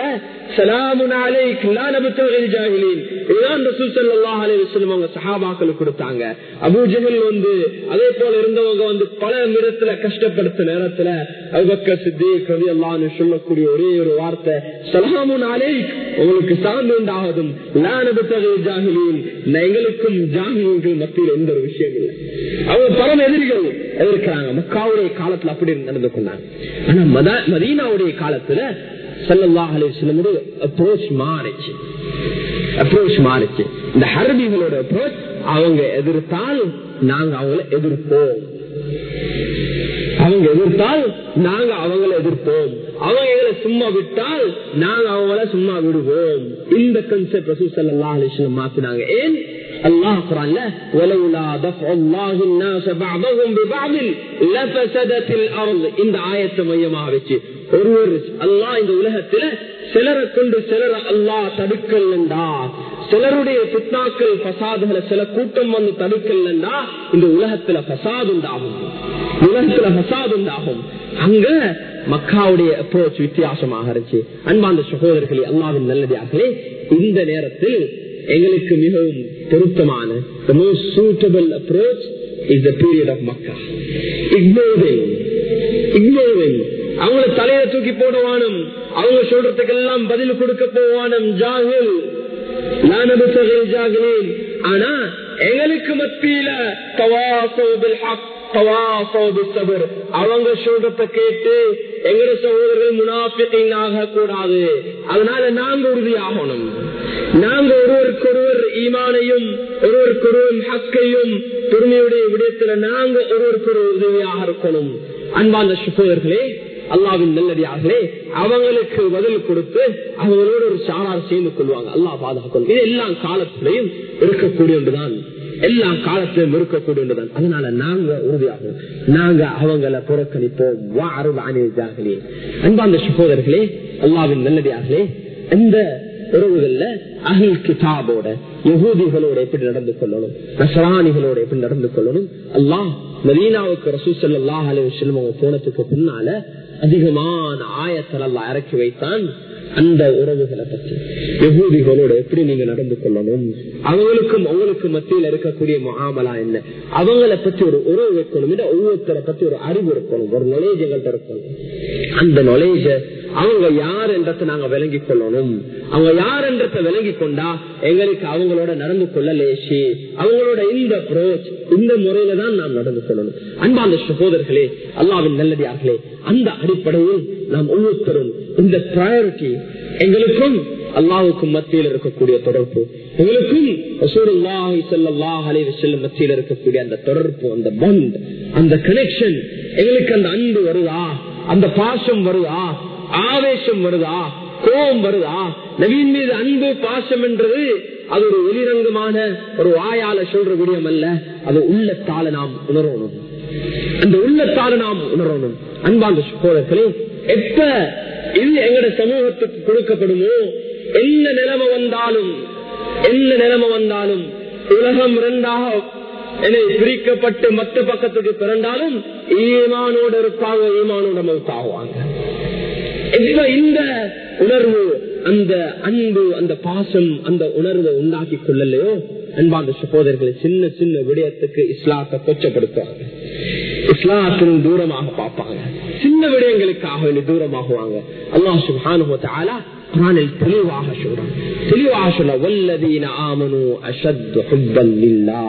கொடுத்தாங்க அபு ஜஹல் வந்து அதே போல இருந்தவங்க வந்து பல நிறத்துல கஷ்டப்படுத்த நேரத்துல அபக்க சித்தி கவி அல்லான்னு சொல்லக்கூடிய ஒரே ஒரு வார்த்தை சலாமுன் அலை உங்களுக்கு சார்ந்து உண்டாவதும் ஜாகிலீன் எங்களுக்கும் ஜாகிலீன்கள் மத்தியில் எந்த ஒரு விஷயம் இல்லை. அவங்க பரம எதிரிகள் எதிர்க்கிறாங்க. மக்காவுடைய காலத்துல அப்படி நடந்து கொண்டாங்க. ஆனா மதீனாவுடைய காலத்துல சல்லல்லாஹ் அலிஸ்லமுடைய அப்ரோச் மாறிச்சு. அப்ரோச் மாறிச்சு. இந்த ஹரபிகளோட அப்ரோச் அவங்க எதிர்த்தால் நாங்க அவங்கள எதிர்ப்போம். அவங்க எதிர்த்தால் நாங்க அவங்கள எதிர்ப்போம். அவங்க எங்களை சும்மா விட்டால் நாங்க அவங்கள சும்மா விடுவோம் இந்த கன்செப்ட் ரசூ சல்லா அலிஸ்லம் மாத்தினாங்க ஏன் அல்லாஹ் குரான்ல ولولا دفع الله الناس بعضهم ببعض لفسدت الارض இந்த ஆயத்தை மையமாக வச்சு ஒருவர் அல்லாஹ் இந்த உலகத்துல சிலரை கொண்டு சிலரை அல்லாஹ் தடுக்கலண்டா சிலருடைய பித்னாக்கள் பசாதுகளை சில கூட்டம் வந்து தடுக்கலண்டா இந்த உலகத்துல பசாது உண்டாகும் உலகத்துல பசாது உண்டாகும் அங்க மக்காவுடைய அப்ரோச் வித்தியாசமாக இருந்துச்சு அன்பாந்த சகோதரர்களே அல்லாவின் நல்லதாகவே இந்த நேரத்தில் எங்களுக்கு மிகவும் பொருத்தமான the most suitable approach is the period of Makkah. அவங்கள தலையை தூக்கி போடுவானும் அவங்க சொல்றதுக்கெல்லாம் பதில் கொடுக்க போவானும் ஜாகுல். ஆனா எங்களுக்கு மத்தியில தவாசோபில் ஹக் அவங்க சொல்றத கேட்டு எங்கட சகோதரர்கள் முனாபிக்கின் ஆக கூடாது. அதனால நாங்க உறுதியாகணும். நாங்க ஒருவருக்கொருவர் ஈமானையும் ஒருவருக்கொருவர் ஹக்கையும் பெருமையுடைய விடயத்துல நாங்க ஒருவருக்கொரு உதவியாக இருக்கணும். அன்பாந்த சகோதரர்களே அல்லாவின் நல்லடியார்களே அவங்களுக்கு பதில் கொடுத்து அவங்களோட ஒரு சாரார் சேர்ந்து கொள்வாங்க. அல்லாஹ் பாதுகாக்கணும். இது எல்லா காலத்திலையும் இருக்கக்கூடிய ஒன்றுதான் எல்லா காலத்திலும் இருக்கக்கூடியதான் அதனால நாங்க உறுதியாகும் நாங்க அவங்கள புறக்கணிப்போம். அன்பாந்த சகோதரர்களே அல்லாவின் நல்லடியார்களே அந்த உறவுகள்ல அகில் கிதாபோட யகூதிகளோட எப்படி நடந்து கொள்ளணும்? நசராணிகளோட எப்படி நடந்து கொள்ளணும்? அல்லாஹ் மதீனாவுக்கு ரசூ சல்லாஹ் அவங்க போனதுக்கு பின்னால அதிகமான ஆயத்தல் அல்லா இறக்கி வைத்தான். அந்த உறவுகளை பற்றி. யகூதிகளோட எப்படி நீங்க நடந்து கொள்ளணும்? அவங்களுக்கும் அவங்களுக்கு மத்தியில் இருக்கக்கூடிய முகாமலா என்ன? அவங்களை பத்தி ஒரு உறவு வைக்கணும். ஒவ்வொருத்தரை பத்தி ஒரு அறிவு இருக்கணும். ஒரு நொலேஜ் எங்கள்கிட்ட இருக்கணும். அந்த நொலேஜ அவங்க யார் என்றதை நாங்க விளங்கி கொள்ளணும். அவங்க யார் என்றதை விளங்கி கொண்டா எங்களுக்கு அவங்களோட நடந்து கொள்ள லேசி அவங்களோட இந்த அப்ரோச் இந்த முறையில தான் நாம் நடந்து கொள்ளணும். அன்பான சகோதரர்களே அல்லாவின் நல்லடியார்களே அந்த அடிப்படையில் நாம் ஒவ்வொருத்தரும் இந்த ப்ரையாரிட்டி எங்களுக்கும் அல்லாவுக்கும் மத்தியில் இருக்கக்கூடிய தொடர்பு எங்களுக்கும் மத்தியில் இருக்கக்கூடிய அந்த தொடர்பு அந்த பண்ட் அந்த கனெக்ஷன் எங்களுக்கு அந்த அன்பு வருதா? அந்த பாசம் வருதா? ஆவேசம் வருதா? கோபம் வருதா? நவீன் மீது அன்பு பாசம் என்றது அது ஒரு வெளிரங்கமான ஒரு வாயால சொல்ற விடயம் அல்ல. அது உள்ளத்தால நாம் உணரணும். அந்த உள்ளத்தால நாம் உணரணும். அன்பாந்த சோழர்களே எப்ப இது எங்கட சமூகத்துக்கு கொடுக்கப்படுமோ என்ன நிலைமை வந்தாலும் என்ன நிலைமை வந்தாலும் உலகம் இரண்டாக என்னை பிரிக்கப்பட்டு மத்த பக்கத்துக்கு பிறந்தாலும் ஈமானோடு இருப்பாங்க ஈமானோட மவுத்தாகுவாங்க இந்த உணர்வு அந்த அன்பு அந்த பாசம் அந்த உணர்வை உண்டாக்கி கொள்ளலையோ? அன்பாந்த சகோதரர்களை சின்ன சின்ன விடயத்துக்கு இஸ்லாத்தை கொச்சப்படுத்துவாங்க. இஸ்லாத்தின் தூரமாக பார்ப்பாங்க. சின்ன விடயங்களுக்காக வேண்டி தூரமாகுவாங்க. அல்லாஹ் சுபானுவத்தாலா குரானில் தெளிவாக சொல்றான். தெளிவாக சொல்ல வல்லதீன ஆமனு அஷத்து ஹுப்பல்லில்லா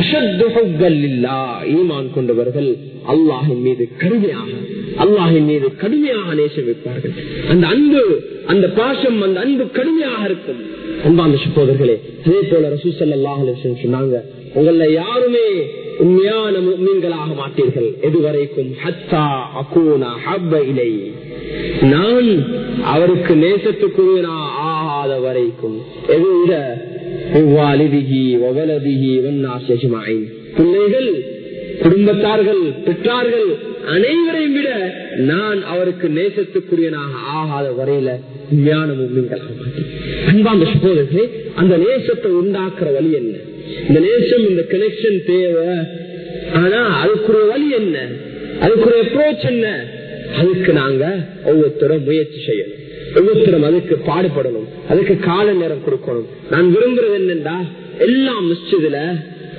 அஷத்து ஹுப்பல்லில்லா ஈமான் கொண்டவர்கள் அல்லாஹின் மீது கடுமையாக அல்லாஹின் மீது கடுமையாக நேசம் வைப்பார்கள். அந்த அன்பு அந்த பாசம் அந்த அன்பு கடுமையாக இருக்கும். அன்பாந்த சகோதரர்களே அதே போல ரசூசல்லாஹ் சொன்னாங்க உங்கள யாருமே உண்மையான மீன்களாக மாட்டீர்கள். எதுவரைக்கும் ஹத்தா அகூனா ஹப்ப இலை. நான் அவருக்கு நேசத்துக்குரியனா ஆகாத வரைக்கும் எதுவிட பிள்ளைகள் குடும்பத்தார்கள் பெற்றார்கள் அனைவரையும் விட நான் அவருக்கு நேசத்துக்குரியனாக ஆகாத வரையில உண்மையான மும்மின்களாக அன்பாந்த சகோதரர்களே அந்த நேசத்தை உண்டாக்குற வழி என்ன? இந்த நேசம் இந்த கனெக்ஷன் தேவை. ஆனா அதுக்குரிய வழி என்ன? அதுக்குரிய அப்ரோச் என்ன? அதுக்கு நாங்க ஒவ்வொருத்தரும் முயற்சி செய்யணும். ஒவ்வொருத்தரும் அதுக்கு பாடுபடணும். அதுக்கு கால நேரம் கொடுக்கணும். நான் விரும்புறது என்னண்டா எல்லாம் மஸ்ஜிதுல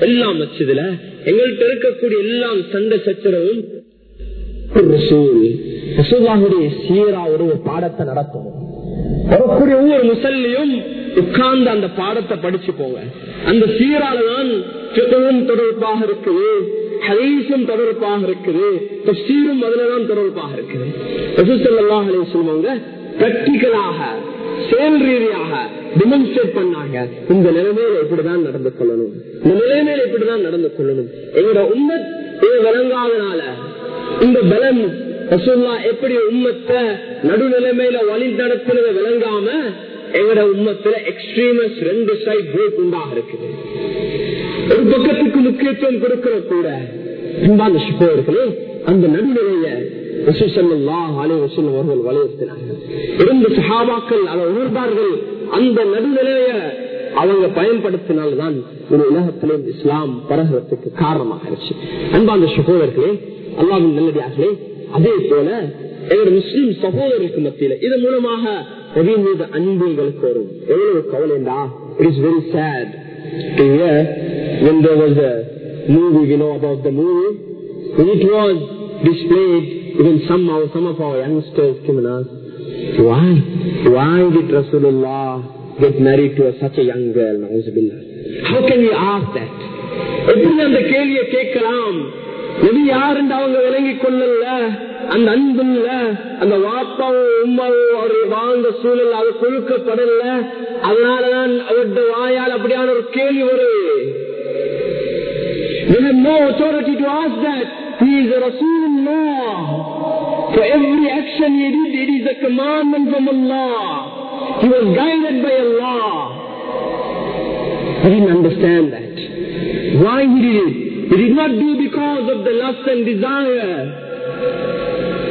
எல்லாம் மஸ்ஜிதுல எங்கள்கிட்ட இருக்கக்கூடிய எல்லாம் சண்டை சச்சரவும் சீரா ஒரு பாடத்தை நடத்தணும் வரக்கூடிய ஒவ்வொரு முசல்லையும் உட்கார்ந்து அந்த பாடத்தை படிச்சு போங்க. அந்த சீராலதான் தொடர்பாக இருக்குது ஹரீசும் தொடர்பாக இருக்குது தப்சீரும் அதுலதான் தொடர்பாக இருக்குது. சொல்லுவாங்க பிராக்டிக்கலாக செயல் ரீதியாக டிமான்ஸ்ட்ரேட் பண்ணாங்க. இந்த நிலைமையில இப்படிதான் நடந்து கொள்ளணும். இந்த நிலைமையில இப்படிதான் நடந்து கொள்ளணும். எங்களோட உண்மை இது விளங்காதனால இந்த பலம் ரசூல்லா எப்படி உண்மத்தை நடுநிலைமையில வழி நடத்தினதை விளங்காம எங்கட உண்மத்துல எக்ஸ்ட்ரீமஸ் ரெண்டு சைட் குரூப் உண்டாக இருக்குது. ஒரு பக்கத்துக்கு முக்கியத்துவம் கொடுக்கிற கூட அன்பான அந்த நடுநிலைய அவர்கள் வலியுறுத்தினார்கள் இரண்டு அதை உணர்ந்தார்கள் அந்த நடுநிலைய அவங்க பயன்படுத்தினால்தான் ஒரு உலகத்திலே இஸ்லாம் பரகிறதுக்கு காரணமாக இருந்துச்சு. அன்பாந்த சகோதரர்களே அல்லாவின் நல்லடியார்களே அதே போல எங்களுடைய முஸ்லீம் சகோதரருக்கு மத்தியில இதன் மூலமாக நபியின் மீது அன்பு எங்களுக்கு வரும். எவ்வளவு கவலைண்டா it is very sad when there was a movie, you know about the movie, when it was displayed, even some of, some of our youngsters came and asked, why, why did Rasulullah get married to a, such a young girl? How can we ask that? எப்படி அந்த கேள்வியை கேட்கலாம் எது யாருன்னு அவங்க விளங்கி கொள்ளல அந்த அன்புல அந்த வாப்பாவோ உமாவோ அவரு வாழ்ந்த சூழல் அது கொடுக்கப்படல அதனாலதான் அவருடைய வாயால் அப்படியான ஒரு கேள்வி வருது We have no authority to ask that. Is a. For every action he did, it is a commandment from Allah. He was guided by Allah. He didn't understand that. Why he did it? He did not do because of the lust and desire.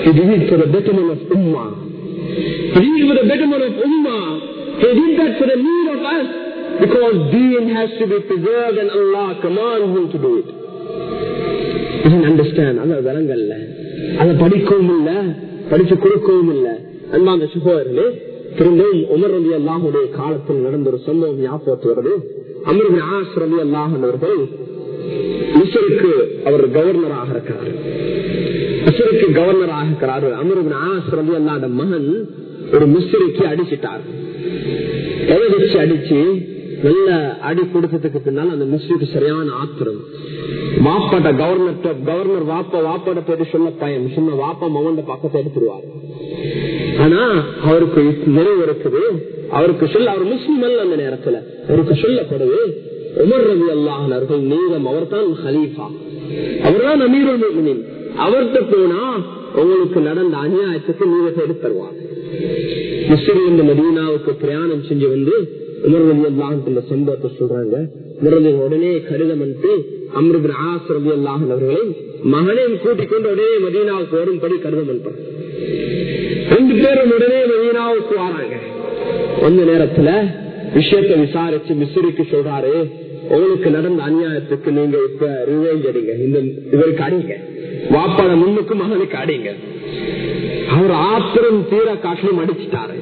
He did it for the betterment of Ummah. He did it for the betterment of Ummah. He did that for the need of us. Because deen has to be preserved and Allah commands him to do it. விளங்கல்ல அதை படிக்கவும் இல்ல படிச்சு கொடுக்கவும் இல்ல. அன்பாந்த சுகோதரர்களே திரும்பவும் உமர் ரவி அல்லாஹுடைய காலத்தில் நடந்த ஒரு சம்பவம் ஞாபகத்து வருது. அமர்வின் ஆஸ் ரவி அல்லாஹர்கள் மிசருக்கு அவர் கவர்னராக இருக்கிறார். மிசருக்கு கவர்னராக இருக்கிறார். அமர்வின் ஆஸ் ரவி அல்லாத மகன் ஒரு மிஸ்ரிக்கு அடிச்சிட்டார். எதை அடிச்சு நல்ல அடி கொடுத்ததுக்கு பின்னால் அந்த மிஸ்யூக்கு சரியான ஆத்திரம். வாப்பாட்ட கவர்னர் கவர்னர் வாப்பா வாப்பாட போயிட்டு சொல்ல பயம் சொன்ன வாப்பா மகன் பக்கத்தை எடுத்துருவார். ஆனா அவருக்கு நிறைவு இருக்குது. அவருக்கு சொல்ல அவர் முஸ்லிம் அல்ல அந்த நேரத்துல. அவருக்கு சொல்லப்படுது உமர் ரவி அல்லாஹர்கள் நீளம் அவர் தான் ஹலீஃபா. அவர்தான் அமீருல் அவர்கிட்ட போனா உங்களுக்கு நடந்த அநியாயத்துக்கு நீளத்தை எடுத்துருவார் முஸ்லிம் மதீனாவுக்கு பிரயாணம் செஞ்சு வந்து உமர் சம்பவத்தை சொல்றாங்க. உமரது உடனே கருதமன்ட்டு அனுப்பி அம்ருபின் ஆஸ் ரவி அல்லாஹன் அவர்களை மகனையும் கூட்டிக் கொண்டு உடனே மதீனாவுக்கு வரும்படி கடிதம் ரெண்டு பேரும் உடனே மதீனாவுக்கு வராங்க. அந்த நேரத்துல விஷயத்தை விசாரிச்சு மிஸ்ரிக்கு சொல்றாரு. உங்களுக்கு நடந்த அநியாயத்துக்கு நீங்க இப்ப ரிவேஞ்ச் அடிங்க. இந்த இவருக்கு அடிங்க. வாப்பாட முன்னுக்கு மகனுக்கு அடிங்க. அவர் ஆத்திரம் தீர காட்டிலும் அடிச்சுட்டாரு.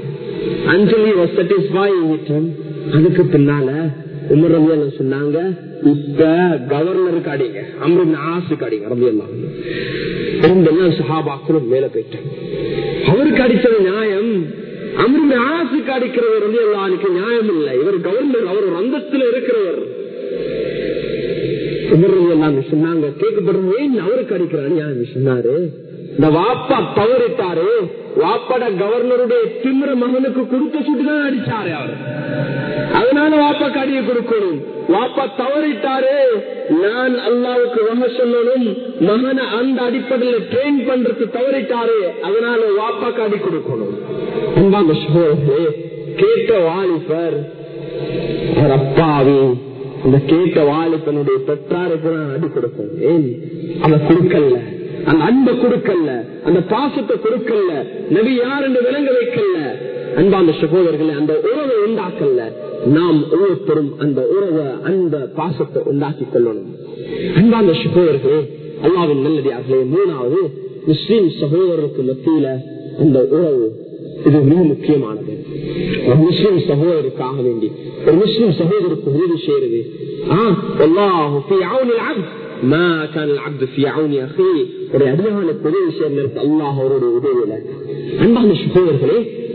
அஞ்சலி வாஸ் சாட்டிஸ்ஃபை வித் அதுக்கு பின்னால உமர் ரவி சொன்னாங்க இப்ப கவர்னருக்கு அடிங்க அம்ரின் ஆசுக்கு அடிங்க ரவி எல்லாம் சஹாபாக்களும் மேல போயிட்டாங்க. அவருக்கு அடித்தது நியாயம் அம்ரின் ஆசுக்கு அடிக்கிறவர் ரவி அல்லானுக்கு நியாயம் இல்லை. இவர் கவர்னர் அவர் ஒரு அந்தத்தில் இருக்கிறவர். உமர் ரவி எல்லாம் சொன்னாங்க கேட்கப்படுறது ஏன் அவருக்கு அடிக்கிறாரு? நியாயம் சொன்னாரு இந்த வாப்பா தவறிட்டாரு வாப்பட கவர்னருடைய திமிர மகனுக்கு கொடுத்த சுட்டுதான் அடிச்சாரு அவர். அதனால வாப்பா கடியை கொடுக்கணும் வாப்பா தவறிட்டாரு. நான் அல்லாவுக்கு வக சொல்லணும். மகனை அந்த அடிப்படையில் ட்ரெயின் பண்றது தவறிட்டாரு. அதனால வாப்பா கடி கொடுக்கணும். கேட்ட வாலிபர் அவர் அப்பாவி இந்த கேட்ட வாலிபனுடைய பெற்றாருக்கு நான் அடி கொடுக்கணும் ஏன்? அதை கொடுக்கல அந்த அன்பை கொடுக்கல அந்த பாசத்தை கொடுக்கல நபி யார் என்று விளங்க வைக்கல அன்பாந்த சகோதரர்களை அந்த உறவை உண்டாக்கல நாம் ஒவ்வொருத்தரும் அந்த உறவை அந்த பாசத்தை உண்டாக்கி கொள்ளணும். அன்பாந்த சகோதரர்களே அல்லாவின் நல்லடியார்களே மூணாவது முஸ்லீம் சகோதரருக்கு மத்தியில அந்த உறவு இது மிக முக்கியமானது. ஒரு முஸ்லிம் சகோதரருக்காக வேண்டி ஒரு முஸ்லிம் சகோதரருக்கு உதவி செய்யறது.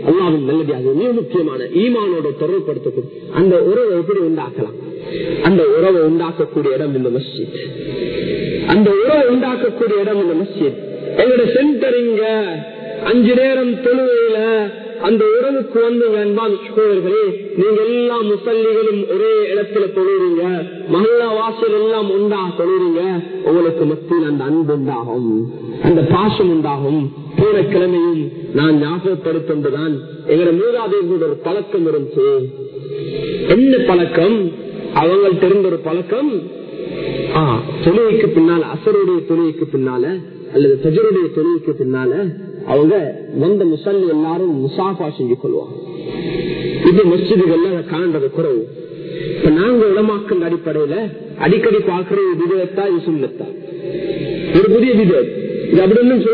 அல்லாவின் நல்லதாக மிக முக்கியமான ஈமானோட தொடர்படுத்தக்கூடிய அந்த உறவை எப்படி உண்டாக்கலாம் அந்த உறவை உண்டாக்கக்கூடிய இடம் இந்த மஸ்ஜித் அந்த உறவை உண்டாக்கக்கூடிய இடம் இந்த மஸ்ஜித் எங்களோட சென்டரிங்க அஞ்சு நேரம் தொழுவையில அந்த உறவுக்கு வந்து அன்பான சகோதரர்களே நீங்க எல்லா முசல்லிகளும் ஒரே இடத்துல தொழுறீங்க மல்லா வாசல் எல்லாம் உண்டா தொழுறீங்க உங்களுக்கு மத்தியில் அந்த அன்பு உண்டாகும் அந்த பாசம் உண்டாகும். போன கிழமையும் நான் ஞாபகப்படுத்துவதுதான் எங்களை மூதாதேவியோட ஒரு பழக்கம் இருந்துச்சு. என்ன பழக்கம்? அவங்கள்ட்ட இருந்த ஒரு பழக்கம்? துணிக்கு பின்னால அசருடைய துணிக்கு பின்னால அல்லது தஜருடைய துணிக்கு பின்னால அவங்க வந்த முசல்லி எல்லாரும் முசாஃபா செஞ்சு கொள்வாங்க இது மஸ்ஜிதுகள்ல காண்றது குறவு. இப்ப நாங்க உடமாக்கல் அடிப்படையில அடிக்கடி பாக்குற விதத்தா இசுல்லத்தா ஒரு புதிய விதம் இது அப்படி ஒன்றும்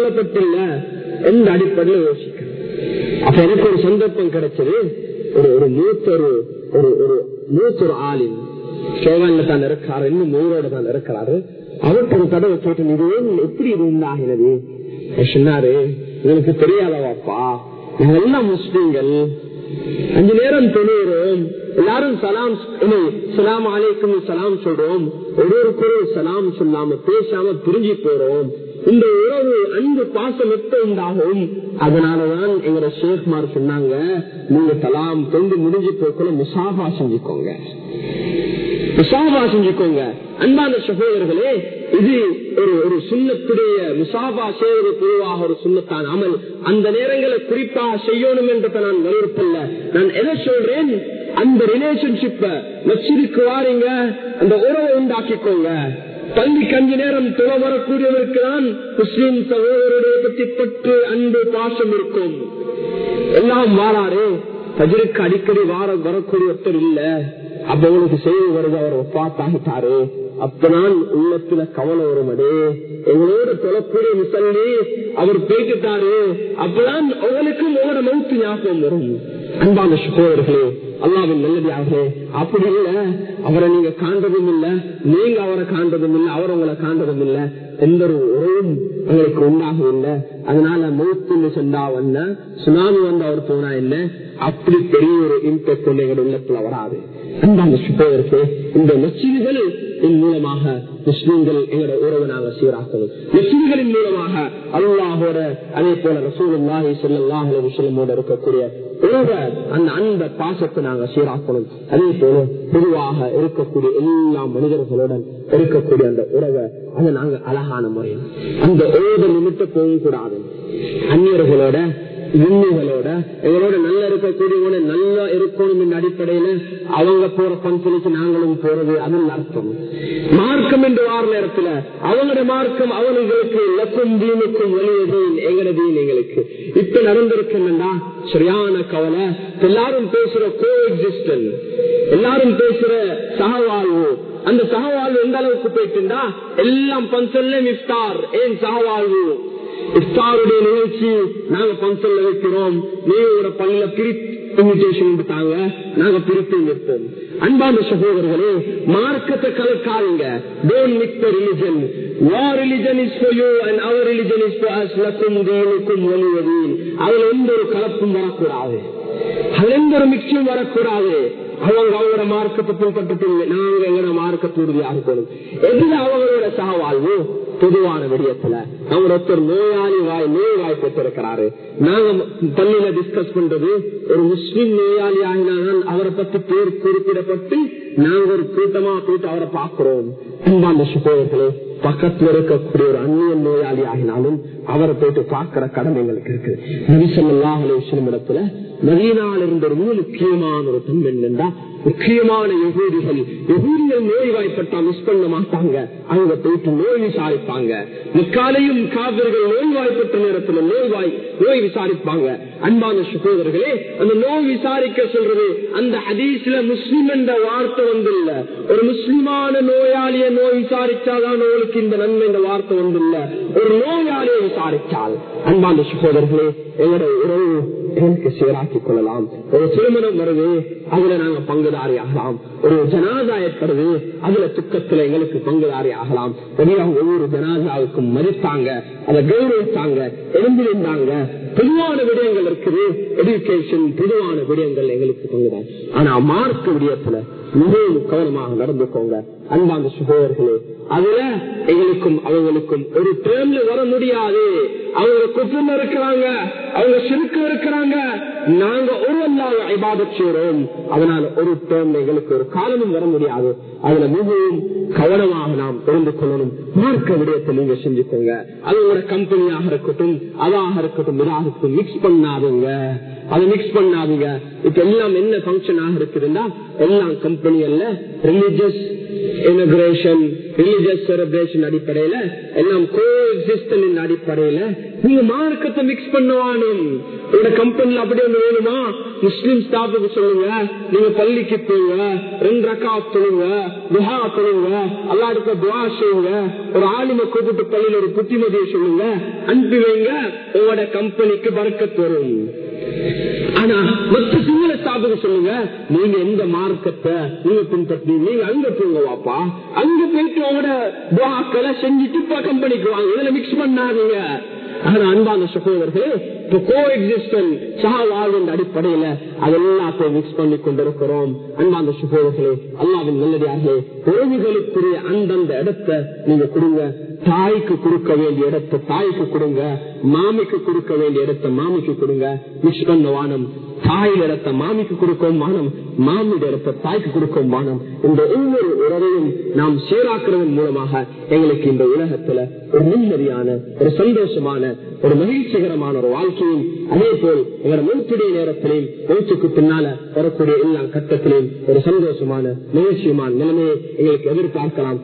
எந்த அடிப்படையில யோசிக்கணும். அப்ப எனக்கு ஒரு சந்தர்ப்பம் கிடைச்சது. ஒரு ஒரு மூத்தரு ஒரு ஒரு மூத்தரு ஆளின் சோழன்ல தான் இருக்காரு இன்னும் ஊரோட தான் இருக்கிறாரு. அவருக்கு ஒரு தடவை கேட்டேன் இது எப்படி இது உண்டாகிறது அவர் சொன்னாரு எனக்கு தெரியாதவாப்பா? நாங்க எல்லாம் முஸ்லீம்கள். அஞ்சு நேரம் தொழுகிறோம். எல்லாரும் சலாம் சலாம் அலைக்கும் சலாம் சொல்றோம். ஒவ்வொருத்தரும் ஒரு சலாம் சொல்லாம பேசாம பிரிஞ்சு போறோம். இந்த உறவு அன்பு பாசம் எப்ப உண்டாகும்? அதனாலதான் எங்க ஷேக்மார் சொன்னாங்க நீங்க சலாம் தொண்டு முடிஞ்சு போக்குள்ள முசாபா செஞ்சுக்கோங்க. முசாபா செஞ்சுக்கோங்க. அன்பான சகோதரர்களே இது ஒரு ஒரு சுண்ணத்துடைய முசாபா செய்வது பொதுவாக ஒரு சுண்ணத்தான் அமல். அந்த நேரங்களை குறிப்பாக செய்யணும் என்றதை நான் வலியுறுத்தல. நான் எதை சொல்றேன்? அந்த ரிலேஷன்ஷிப்ப மச்சிருக்கு வாரீங்க. அந்த உறவை உண்டாக்கிக்கோங்க. பள்ளி கஞ்சி நேரம் துணை வரக்கூடியவருக்கு தான் முஸ்லீம் சகோதரருடைய பற்றி பற்று அன்பு பாசம் இருக்கும். எல்லாம் வாராரு. பஜருக்கு அடிக்கடி வார வரக்கூடிய ஒருத்தர் இல்ல. அப்ப உங்களுக்கு செய்து வருது அவர் ஒப்பாத்தாகிட்டாரு அப்பதான் உள்ளத்துல கவலை வரும் அடே எங்களோட தொழக்கூடிய முசல்லி அவர் பேசிட்டாரு. அப்பதான் அவங்களுக்கும் உங்களோட மவுத்து ஞாபகம் வரும். அன்பான சகோதரர்களே அல்லாவின் நல்லதாக அப்படி இல்ல. அவரை நீங்க காண்றதும் இல்ல. நீங்க அவரை காண்றதும் இல்ல. அவர் உங்களை காண்றதும் இல்ல. எந்த ஒரு உறவும் உங்களுக்கு உண்டாக இல்லை. அதனால மௌத்து சொன்னா வந்த சுனாமி வந்து அவர் போனா என்ன அப்படி பெரிய ஒரு இம்பெக்ட் எங்களுடைய உள்ளத்துல வராது. அன்பான சுப்பதற்கு இந்த மசீதுகள் மூலமாக முஸ்லீம்கள் எங்களோட உறவு நாங்கள் சீராக்கணும் முஸ்லீம்களின் மூலமாக அல்லாஹோட அதே போல ரசூலுல்லாஹி ஸல்லல்லாஹு அலைஹி வஸல்லமோட இருக்கக்கூடிய உறவை அந்த அன்ப பாசத்தை நாங்க சீராக்கணும். அதே போல பொதுவாக இருக்கக்கூடிய எல்லா மனிதர்களுடன் இருக்கக்கூடிய அந்த உறவை அதை நாங்க அழகான முறையில் அந்த ஓத நிமித்த போகக்கூடாது. கூடாது அந்நியர்களோட விண்ணுகளோட எங்களோட நல்லா இருக்கக்கூடியவங்க நல்லா இருக்கணும் என்ற அடிப்படையில அவங்க போற பங்கனுக்கு நாங்களும் போறது அதன் அர்த்தம். மார்க்கம் என்று வார நேரத்துல அவங்களோட மார்க்கம் அவர்களுக்கு லக்கும் தீனுக்கும் வெளியதீன் எங்கட தீன் எங்களுக்கு. இப்ப நடந்திருக்குன்னா சரியான கவலை. எல்லாரும் பேசுற கோ எக்ஸிஸ்டன் எல்லாரும் பேசுற சகவாழ்வு. அந்த சகவாழ்வு எந்த அளவுக்கு போயிட்டுண்டா? எல்லாம் பங்கன்ல இஃப்தார் ஏன் சகவாழ்வு? இஸ்தாருடைய நிகழ்ச்சி நாங்க பங்கன்ல வைக்கிறோம். நீங்க பள்ளியில பிரித்து இன்விடேஷன் நாங்க பிரித்து நிற்போம் அன்பான சகோதரர்களே மார்க்கத்தை கலக்காதீங்க. Don't mix the religion your religion is for you and our religion is for us. அதுல எந்த ஒரு கலப்பும் வரக்கூடாது. அதுல எந்த ஒரு மிக்சியும் வரக்கூடாது. அவங்க அவங்களோட மார்க்கத்தை பின்பற்றது நாங்க எங்களோட மார்க்கத்தை உறுதியாக இருக்கணும் எதுல அவங்களோட சகவாழ்வு பொதுவான விடயத்துல. அவர் ஒருத்தர் நோயாளி வாய் நோய் வாய் பெற்றிருக்கிறாரு. நாங்க பள்ளியில டிஸ்கஸ் பண்றது ஒரு முஸ்லிம் நோயாளி ஆகினால் அவரை பத்தி பேர் குறிப்பிடப்பட்டு நாங்க ஒரு கூட்டமா போயிட்டு அவரை பாக்குறோம் அன்பான சுகோயர்களே பக்கத்துல இருக்கக்கூடிய ஒரு அந்நிய நோயாளி ஆகினாலும் அவரை போயிட்டு பாக்குற கடமை எங்களுக்கு இருக்கு. நபிசல்லாஹ் விஷயம் இடத்துல நவீனால் இருந்த ஒரு முக்கியமான ஒரு பெண் என்னென்றா முக்கியமான எகூதிகள் எகூதிகள் நோய்வாய்ப்பட்டா மிஸ் பண்ண மாட்டாங்க. அங்க போயிட்டு நோய் விசாரிப்பாங்க. முக்காலையும் காவிர்கள் நோய்வாய்ப்பட்ட நேரத்துல நோய்வாய் நோய் விசாரிப்பாங்க. அன்பான சுகோதரர்களே அந்த நோய் விசாரிக்க சொல்றது அந்த ஹதீஸ்ல முஸ்லிம் என்ற வார்த்தை வந்துள்ள ஒரு முஸ்லிமான நோயாளிய நோய் விசாரிச்சாதான் உங்களுக்கு இந்த நன்மை இந்த வார்த்தை வந்துள்ள ஒரு நோயாளியை விசாரிச்சால் அன்பான சுகோதரர்களே எங்களோட உறவு எனக்கு சீராக்கிக் கொள்ளலாம். ஒரு திருமணம் வருது அதுல நாங்க பங்கு பங்குதாரி ஆகலாம். ஒரு ஜனாதா ஏற்படுது அதுல துக்கத்துல எங்களுக்கு பங்குதாரி ஆகலாம். ஒவ்வொரு ஜனாதாவுக்கும் மதித்தாங்க அதை கௌரவித்தாங்க எழுந்திருந்தாங்க. பொதுவான விடயங்கள் இருக்குது. எஜுகேஷன் பொதுவான விடயங்கள் எங்களுக்கு பங்குதான் ஆனா மார்க்க விடயத்துல மிகவும் கவனமாக நடந்துக்கோங்க அன்பாந்த சுகோதர்களே அதுல எங்களுக்கும் அவங்களுக்கும் ஒரு டேர்ம்ல வர முடியாது. அவங்க குற்றம் இருக்கிறாங்க அவங்க சிறுக்கு இருக்கிறாங்க. நாங்க ஒரு அல்லாத ஐபாதத் செய்யறோம் அதனால ஒரு டேர்ம்ல எங்களுக்கு ஒரு காலமும் வர முடியாது. அதுல மிகவும் கவனமாக நாம் தெரிந்து கொள்ளணும். மார்க்க விடயத்தை நீங்க செஞ்சுக்கோங்க. அது ஒரு கம்பெனியாக இருக்கட்டும் அதாக இருக்கட்டும் இதாக இருக்கட்டும் மிக்ஸ் பண்ணாதுங்க. அதை மிக்ஸ் பண்ணாதீங்க. இப்ப எல்லாம் என்ன பங்கன் ஆக இருக்குதுன்னா எல்லாம் கம்பெனி அல்ல ரிலிஜியஸ் ரிலிஜியஸ் செலிபிரேஷன் அடிப்படையில எல்லாம் கோ எக்ஸிஸ்டன் அடிப்படையில நீங்க மார்க்கத்தை மிக்ஸ் பண்ணுவானும். உங்களோட கம்பெனில அப்படி ஒண்ணு வேணுமா? முஸ்லிம் ஸ்டாஃபுக்கு சொல்லுங்க. நீங்க பள்ளிக்கு போங்க. ரெண்டு ரக்கா தொழுங்க. துஹா தொழுங்க. அல்லா துவா செய்யுங்க. ஒரு ஆளுமை கூப்பிட்டு பள்ளியில ஒரு புத்திமதியை சொல்லுங்க. அனுப்பி வைங்க. உங்களோட கம்பெனிக்கு பறக்கத்து வரும் ஆனா மற்ற சிங்கள ஸ்டாஃபுக்கு சொல்லுங்க. நீங்க எந்த மார்க்கத்தை நீங்க பின்பற்றி நீங்க அங்க போங்க வாப்பா. அங்க போயிட்டு அவங்களோட துவாக்களை செஞ்சுட்டு இப்ப கம்பெனிக்கு வாங்க. இதுல மிக்ஸ் பண்ணாதீங்க. ஆனா அன்பான சகோதரர்களே இப்ப கோ எக்ஸிஸ்டன் சக வாழ்வின் அடிப்படையில அதெல்லாத்தையும் மிக்ஸ் பண்ணி கொண்டிருக்கிறோம். அன்பான சகோதரர்களே அல்லாவின் நல்லடியார்களே உறவுகளுக்குரிய அந்தந்த இடத்தை நீங்க கொடுங்க. தாய்க்கு கொடுக்க வேண்டிய இடத்தை தாய்க்கு கொடுங்க மாமிக்கு கொடுக்க வேண்டிய இடத்தை மாமிக்கு கொடுங்க மிக்ஸ் வானம் தாயின் இடத்த மாமிக்கு கொடுக்கும் வானம் மாமியோட இடத்தை தாய்க்கு கொடுக்கும் வானம் இந்த ஒவ்வொரு உறவையும் நாம் சீராக்குறதன் மூலமாக எங்களுக்கு இந்த உலகத்துல ஒரு நிம்மதியான ஒரு சந்தோஷமான ஒரு மகிழ்ச்சிகரமான ஒரு வாழ்க்கையும் அதே போல் எங்களோட மூச்சுடைய நேரத்திலையும் மூச்சுக்கு பின்னால வரக்கூடிய எல்லா கட்டத்திலையும் ஒரு சந்தோஷமான மகிழ்ச்சியுமான நிலைமையை எங்களுக்கு எதிர்பார்க்கலாம்.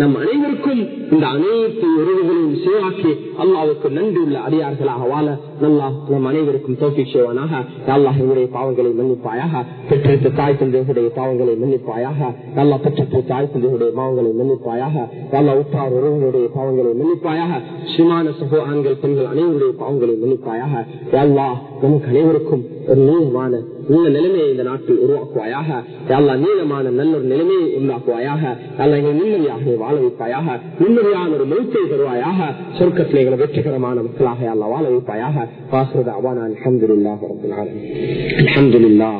நம் அனைவருக்கும் இந்த அனைத்து உறவுகளையும் சீராக்கி அல்லாவுக்கு நன்றி உள்ள அடியார்களாக வாழ நல்லா நம் அனைவருக்கும் தோக்கி செய்வானாக நல்லா எங்களுடைய பாவங்களை மன்னிப்பாயாக. பெற்றெடுத்த தாய் தந்தையுடைய பாவங்களை மன்னிப்பாயாக. நல்லா பெற்றெடுத்த தாய் தந்தையுடைய பாவங்களை மன்னிப்பாயாக. நல்லா உற்றார் உறவுகளுடைய பாவங்களை மன்னிப்பாயாக. சுமான சகோ ஆண்கள் பெண்கள் அனைவருடைய பாவங்களை மன்னிப்பாயாக. எல்லா நமக்கு அனைவருக்கும் ஒரு நீளமான நல்ல நிலைமையை இந்த நாட்டில் உருவாக்குவாயாக எல்லா நீளமான நல்ல ஒரு நிலைமையை உண்டாக்குவாயாக எல்லா எங்களை நிம்மதியாக வாழ வைப்பாயாக நிம்மதியான ஒரு மொழித்தை தருவாயாக சொர்க்கத்தில் எங்களை வெற்றிகரமான மக்களாக எல்லா வாழ வைப்பாயாக வாசுறது அவானா அலமதுல்லாஹ் அலமதுல்லா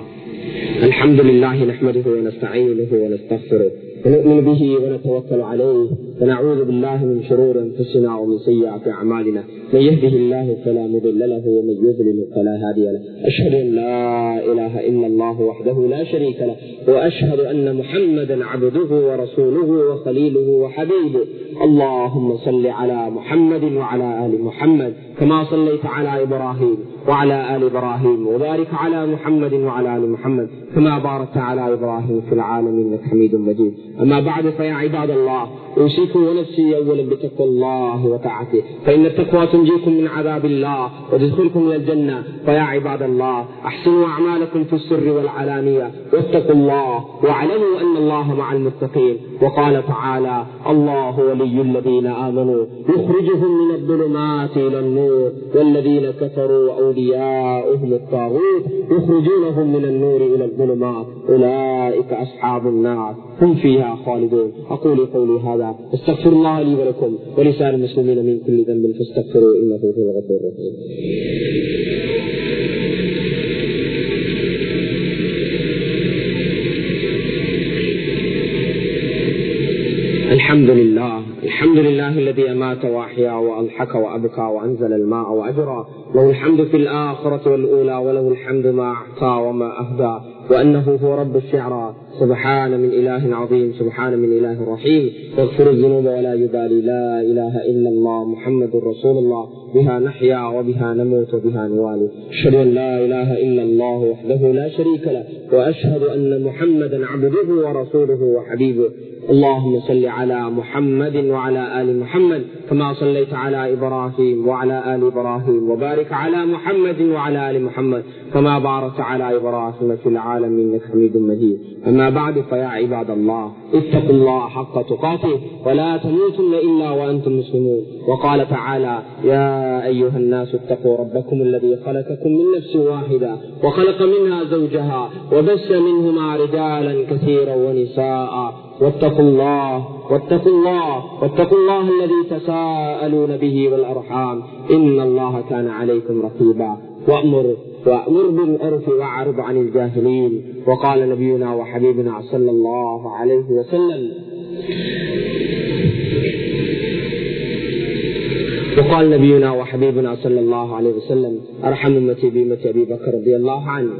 الحمد لله نحمده ونستعينه ونستغفره ونؤمن به ونتوكل عليه ونعوذ بالله من شرور أنفسنا ومن سيئات أعمالنا. من يهده الله فلا مضل له ومن يضلل فلا هادي له. أشهد أن لا إله إلا الله وحده لا شريك له وأشهد أن محمدا عبده ورسوله وخليله وحبيبه. اللهم صل على محمد وعلى آل محمد كما صليت على إبراهيم وعلى آل إبراهيم وبارك على محمد وعلى آل محمد كما باركت على إبراهيم في العالمين إنك حميد مجيد. أما بعد فيا عباد الله أوصيكم ونفسي اولا بتقوى الله وطاعته. فإن التقوى تنجيكم من عذاب الله وتدخلكم إلى الجنة. فيا عباد الله أحسنوا أعمالكم في السر والعلانية. واتقوا الله واعلموا أن الله مع المتقين. وقال تعالى الله ولي الذين آمنوا يخرجهم من الظلمات إلى النور. والذين كفروا أولياؤهم الطاغوت يخرجونهم من النور إلى الظلمات. أولئك أصحاب النار. هم فيها خالدون. أقول قولي هذا. استغفر الله لي ولكم ولسائر المسلمين من كل ذنب فاستغفروا إنه هو الغفور الرحيم. الحمد لله. الحمد لله الذي أمات وأحيا وأضحك وأبكى وأنزل الماء وأجرى. له الحمد في الآخرة والأولى وله الحمد ما أعطى وما أهدى وأنه هو رب الشعرى. سبحان من إله عظيم سبحان من إله رحيم. يغفر الذنوب ولا يبالي. لا إله إلا الله محمد رسول الله. بها نحيا وبها نموت وبها نوالي. أشهد أن لا إله إلا الله وحده لا شريك له وأشهد أن محمدا عبده ورسوله وحبيبه. اللهم صل على محمد وعلى آل محمد كما صليت على إبراهيم وعلى آل إبراهيم وبارك على محمد وعلى آل محمد كما باركت على إبراهيم في العالمين إنك حميد مجيد. أما بعد فيا عباد الله اتقوا الله حق تقاته ولا تموتن إلا وأنتم مسلمون. وقال تعالى يا أيها الناس اتقوا ربكم الذي خلقكم من نفس واحدة وخلق منها زوجها وبس منهما رجالا كثيرا ونساء واتقوا الله واتقوا الله واتقوا الله الذي تساءلون به والأرحام. إن الله كان عليكم رقيبا. وأمر وأمر بالعرف وأعرض عن الجاهلين. وقال نبينا وحبيبنا صلى الله عليه وسلم. وقال نبينا وحبيبنا صلى الله عليه وسلم أرحم أمتي بأمة أبي بكر رضي الله عنه.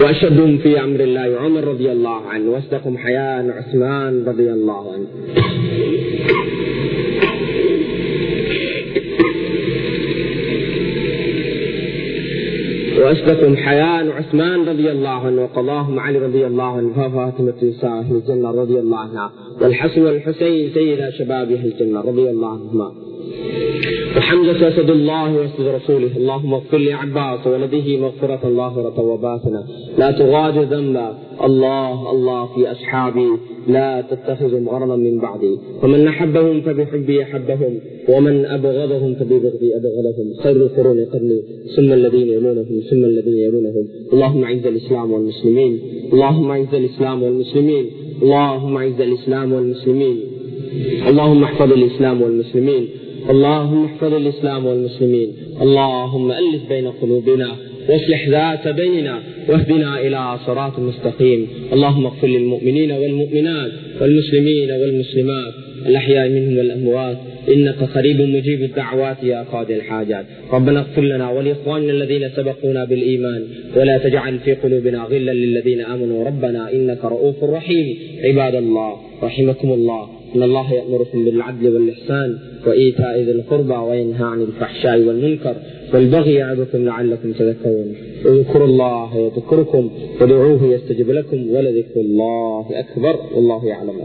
وأشدهم في أمر الله عمر رضي الله عنه. وأصدقهم حياء عثمان رضي الله عنه. وأسلكهم حياء عثمان رضي الله عنه. وقضاهم علي رضي الله عنه. فاطمة نساء أهل الجنة رضي الله عنها. والحسن والحسين سيدا شباب أهل الجنة رضي الله عنهما. وحمزة أسد الله وأسد رسوله. اللهم اغفر لعباس ولده مغفرة ظاهرة وباطنة. لا تغادر ذنبا. الله الله في أصحابي. لا تتخذهم غرضا من بعدي. ومن أحبهم فبحبي أحبهم. ومن أبغضهم فببغضي أبغضهم. خير القرون قرني ثم الذين يلونهم ثم الذين يلونهم. اللهم أعز الإسلام والمسلمين. اللهم أعز الإسلام والمسلمين. اللهم أعز الإسلام والمسلمين. اللهم احفظ الإسلام والمسلمين. اللهم احفظ الإسلام والمسلمين. اللهم ألف بين قلوبنا واصلح ذات بيننا واهدنا إلى صراط مستقيم. اللهم اغفر للمؤمنين والمؤمنات والمسلمين والمسلمات الأحياء منهم والأموات. إنك قريب مجيب الدعوات يا قاضي الحاجات. ربنا اغفر لنا ولإخواننا الذين سبقونا بالإيمان. ولا تجعل في قلوبنا غلا للذين آمنوا. ربنا إنك رؤوف رحيم. عباد الله رحمكم الله. إن الله يأمركم بالعدل والإحسان وإيتاء ذي القربى وينهى عن الفحشاء والمنكر والبغي يعظكم لعلكم تذكرون. اذكروا الله يذكركم ودعوه يستجب لكم ولذكر الله أكبر والله يعلم.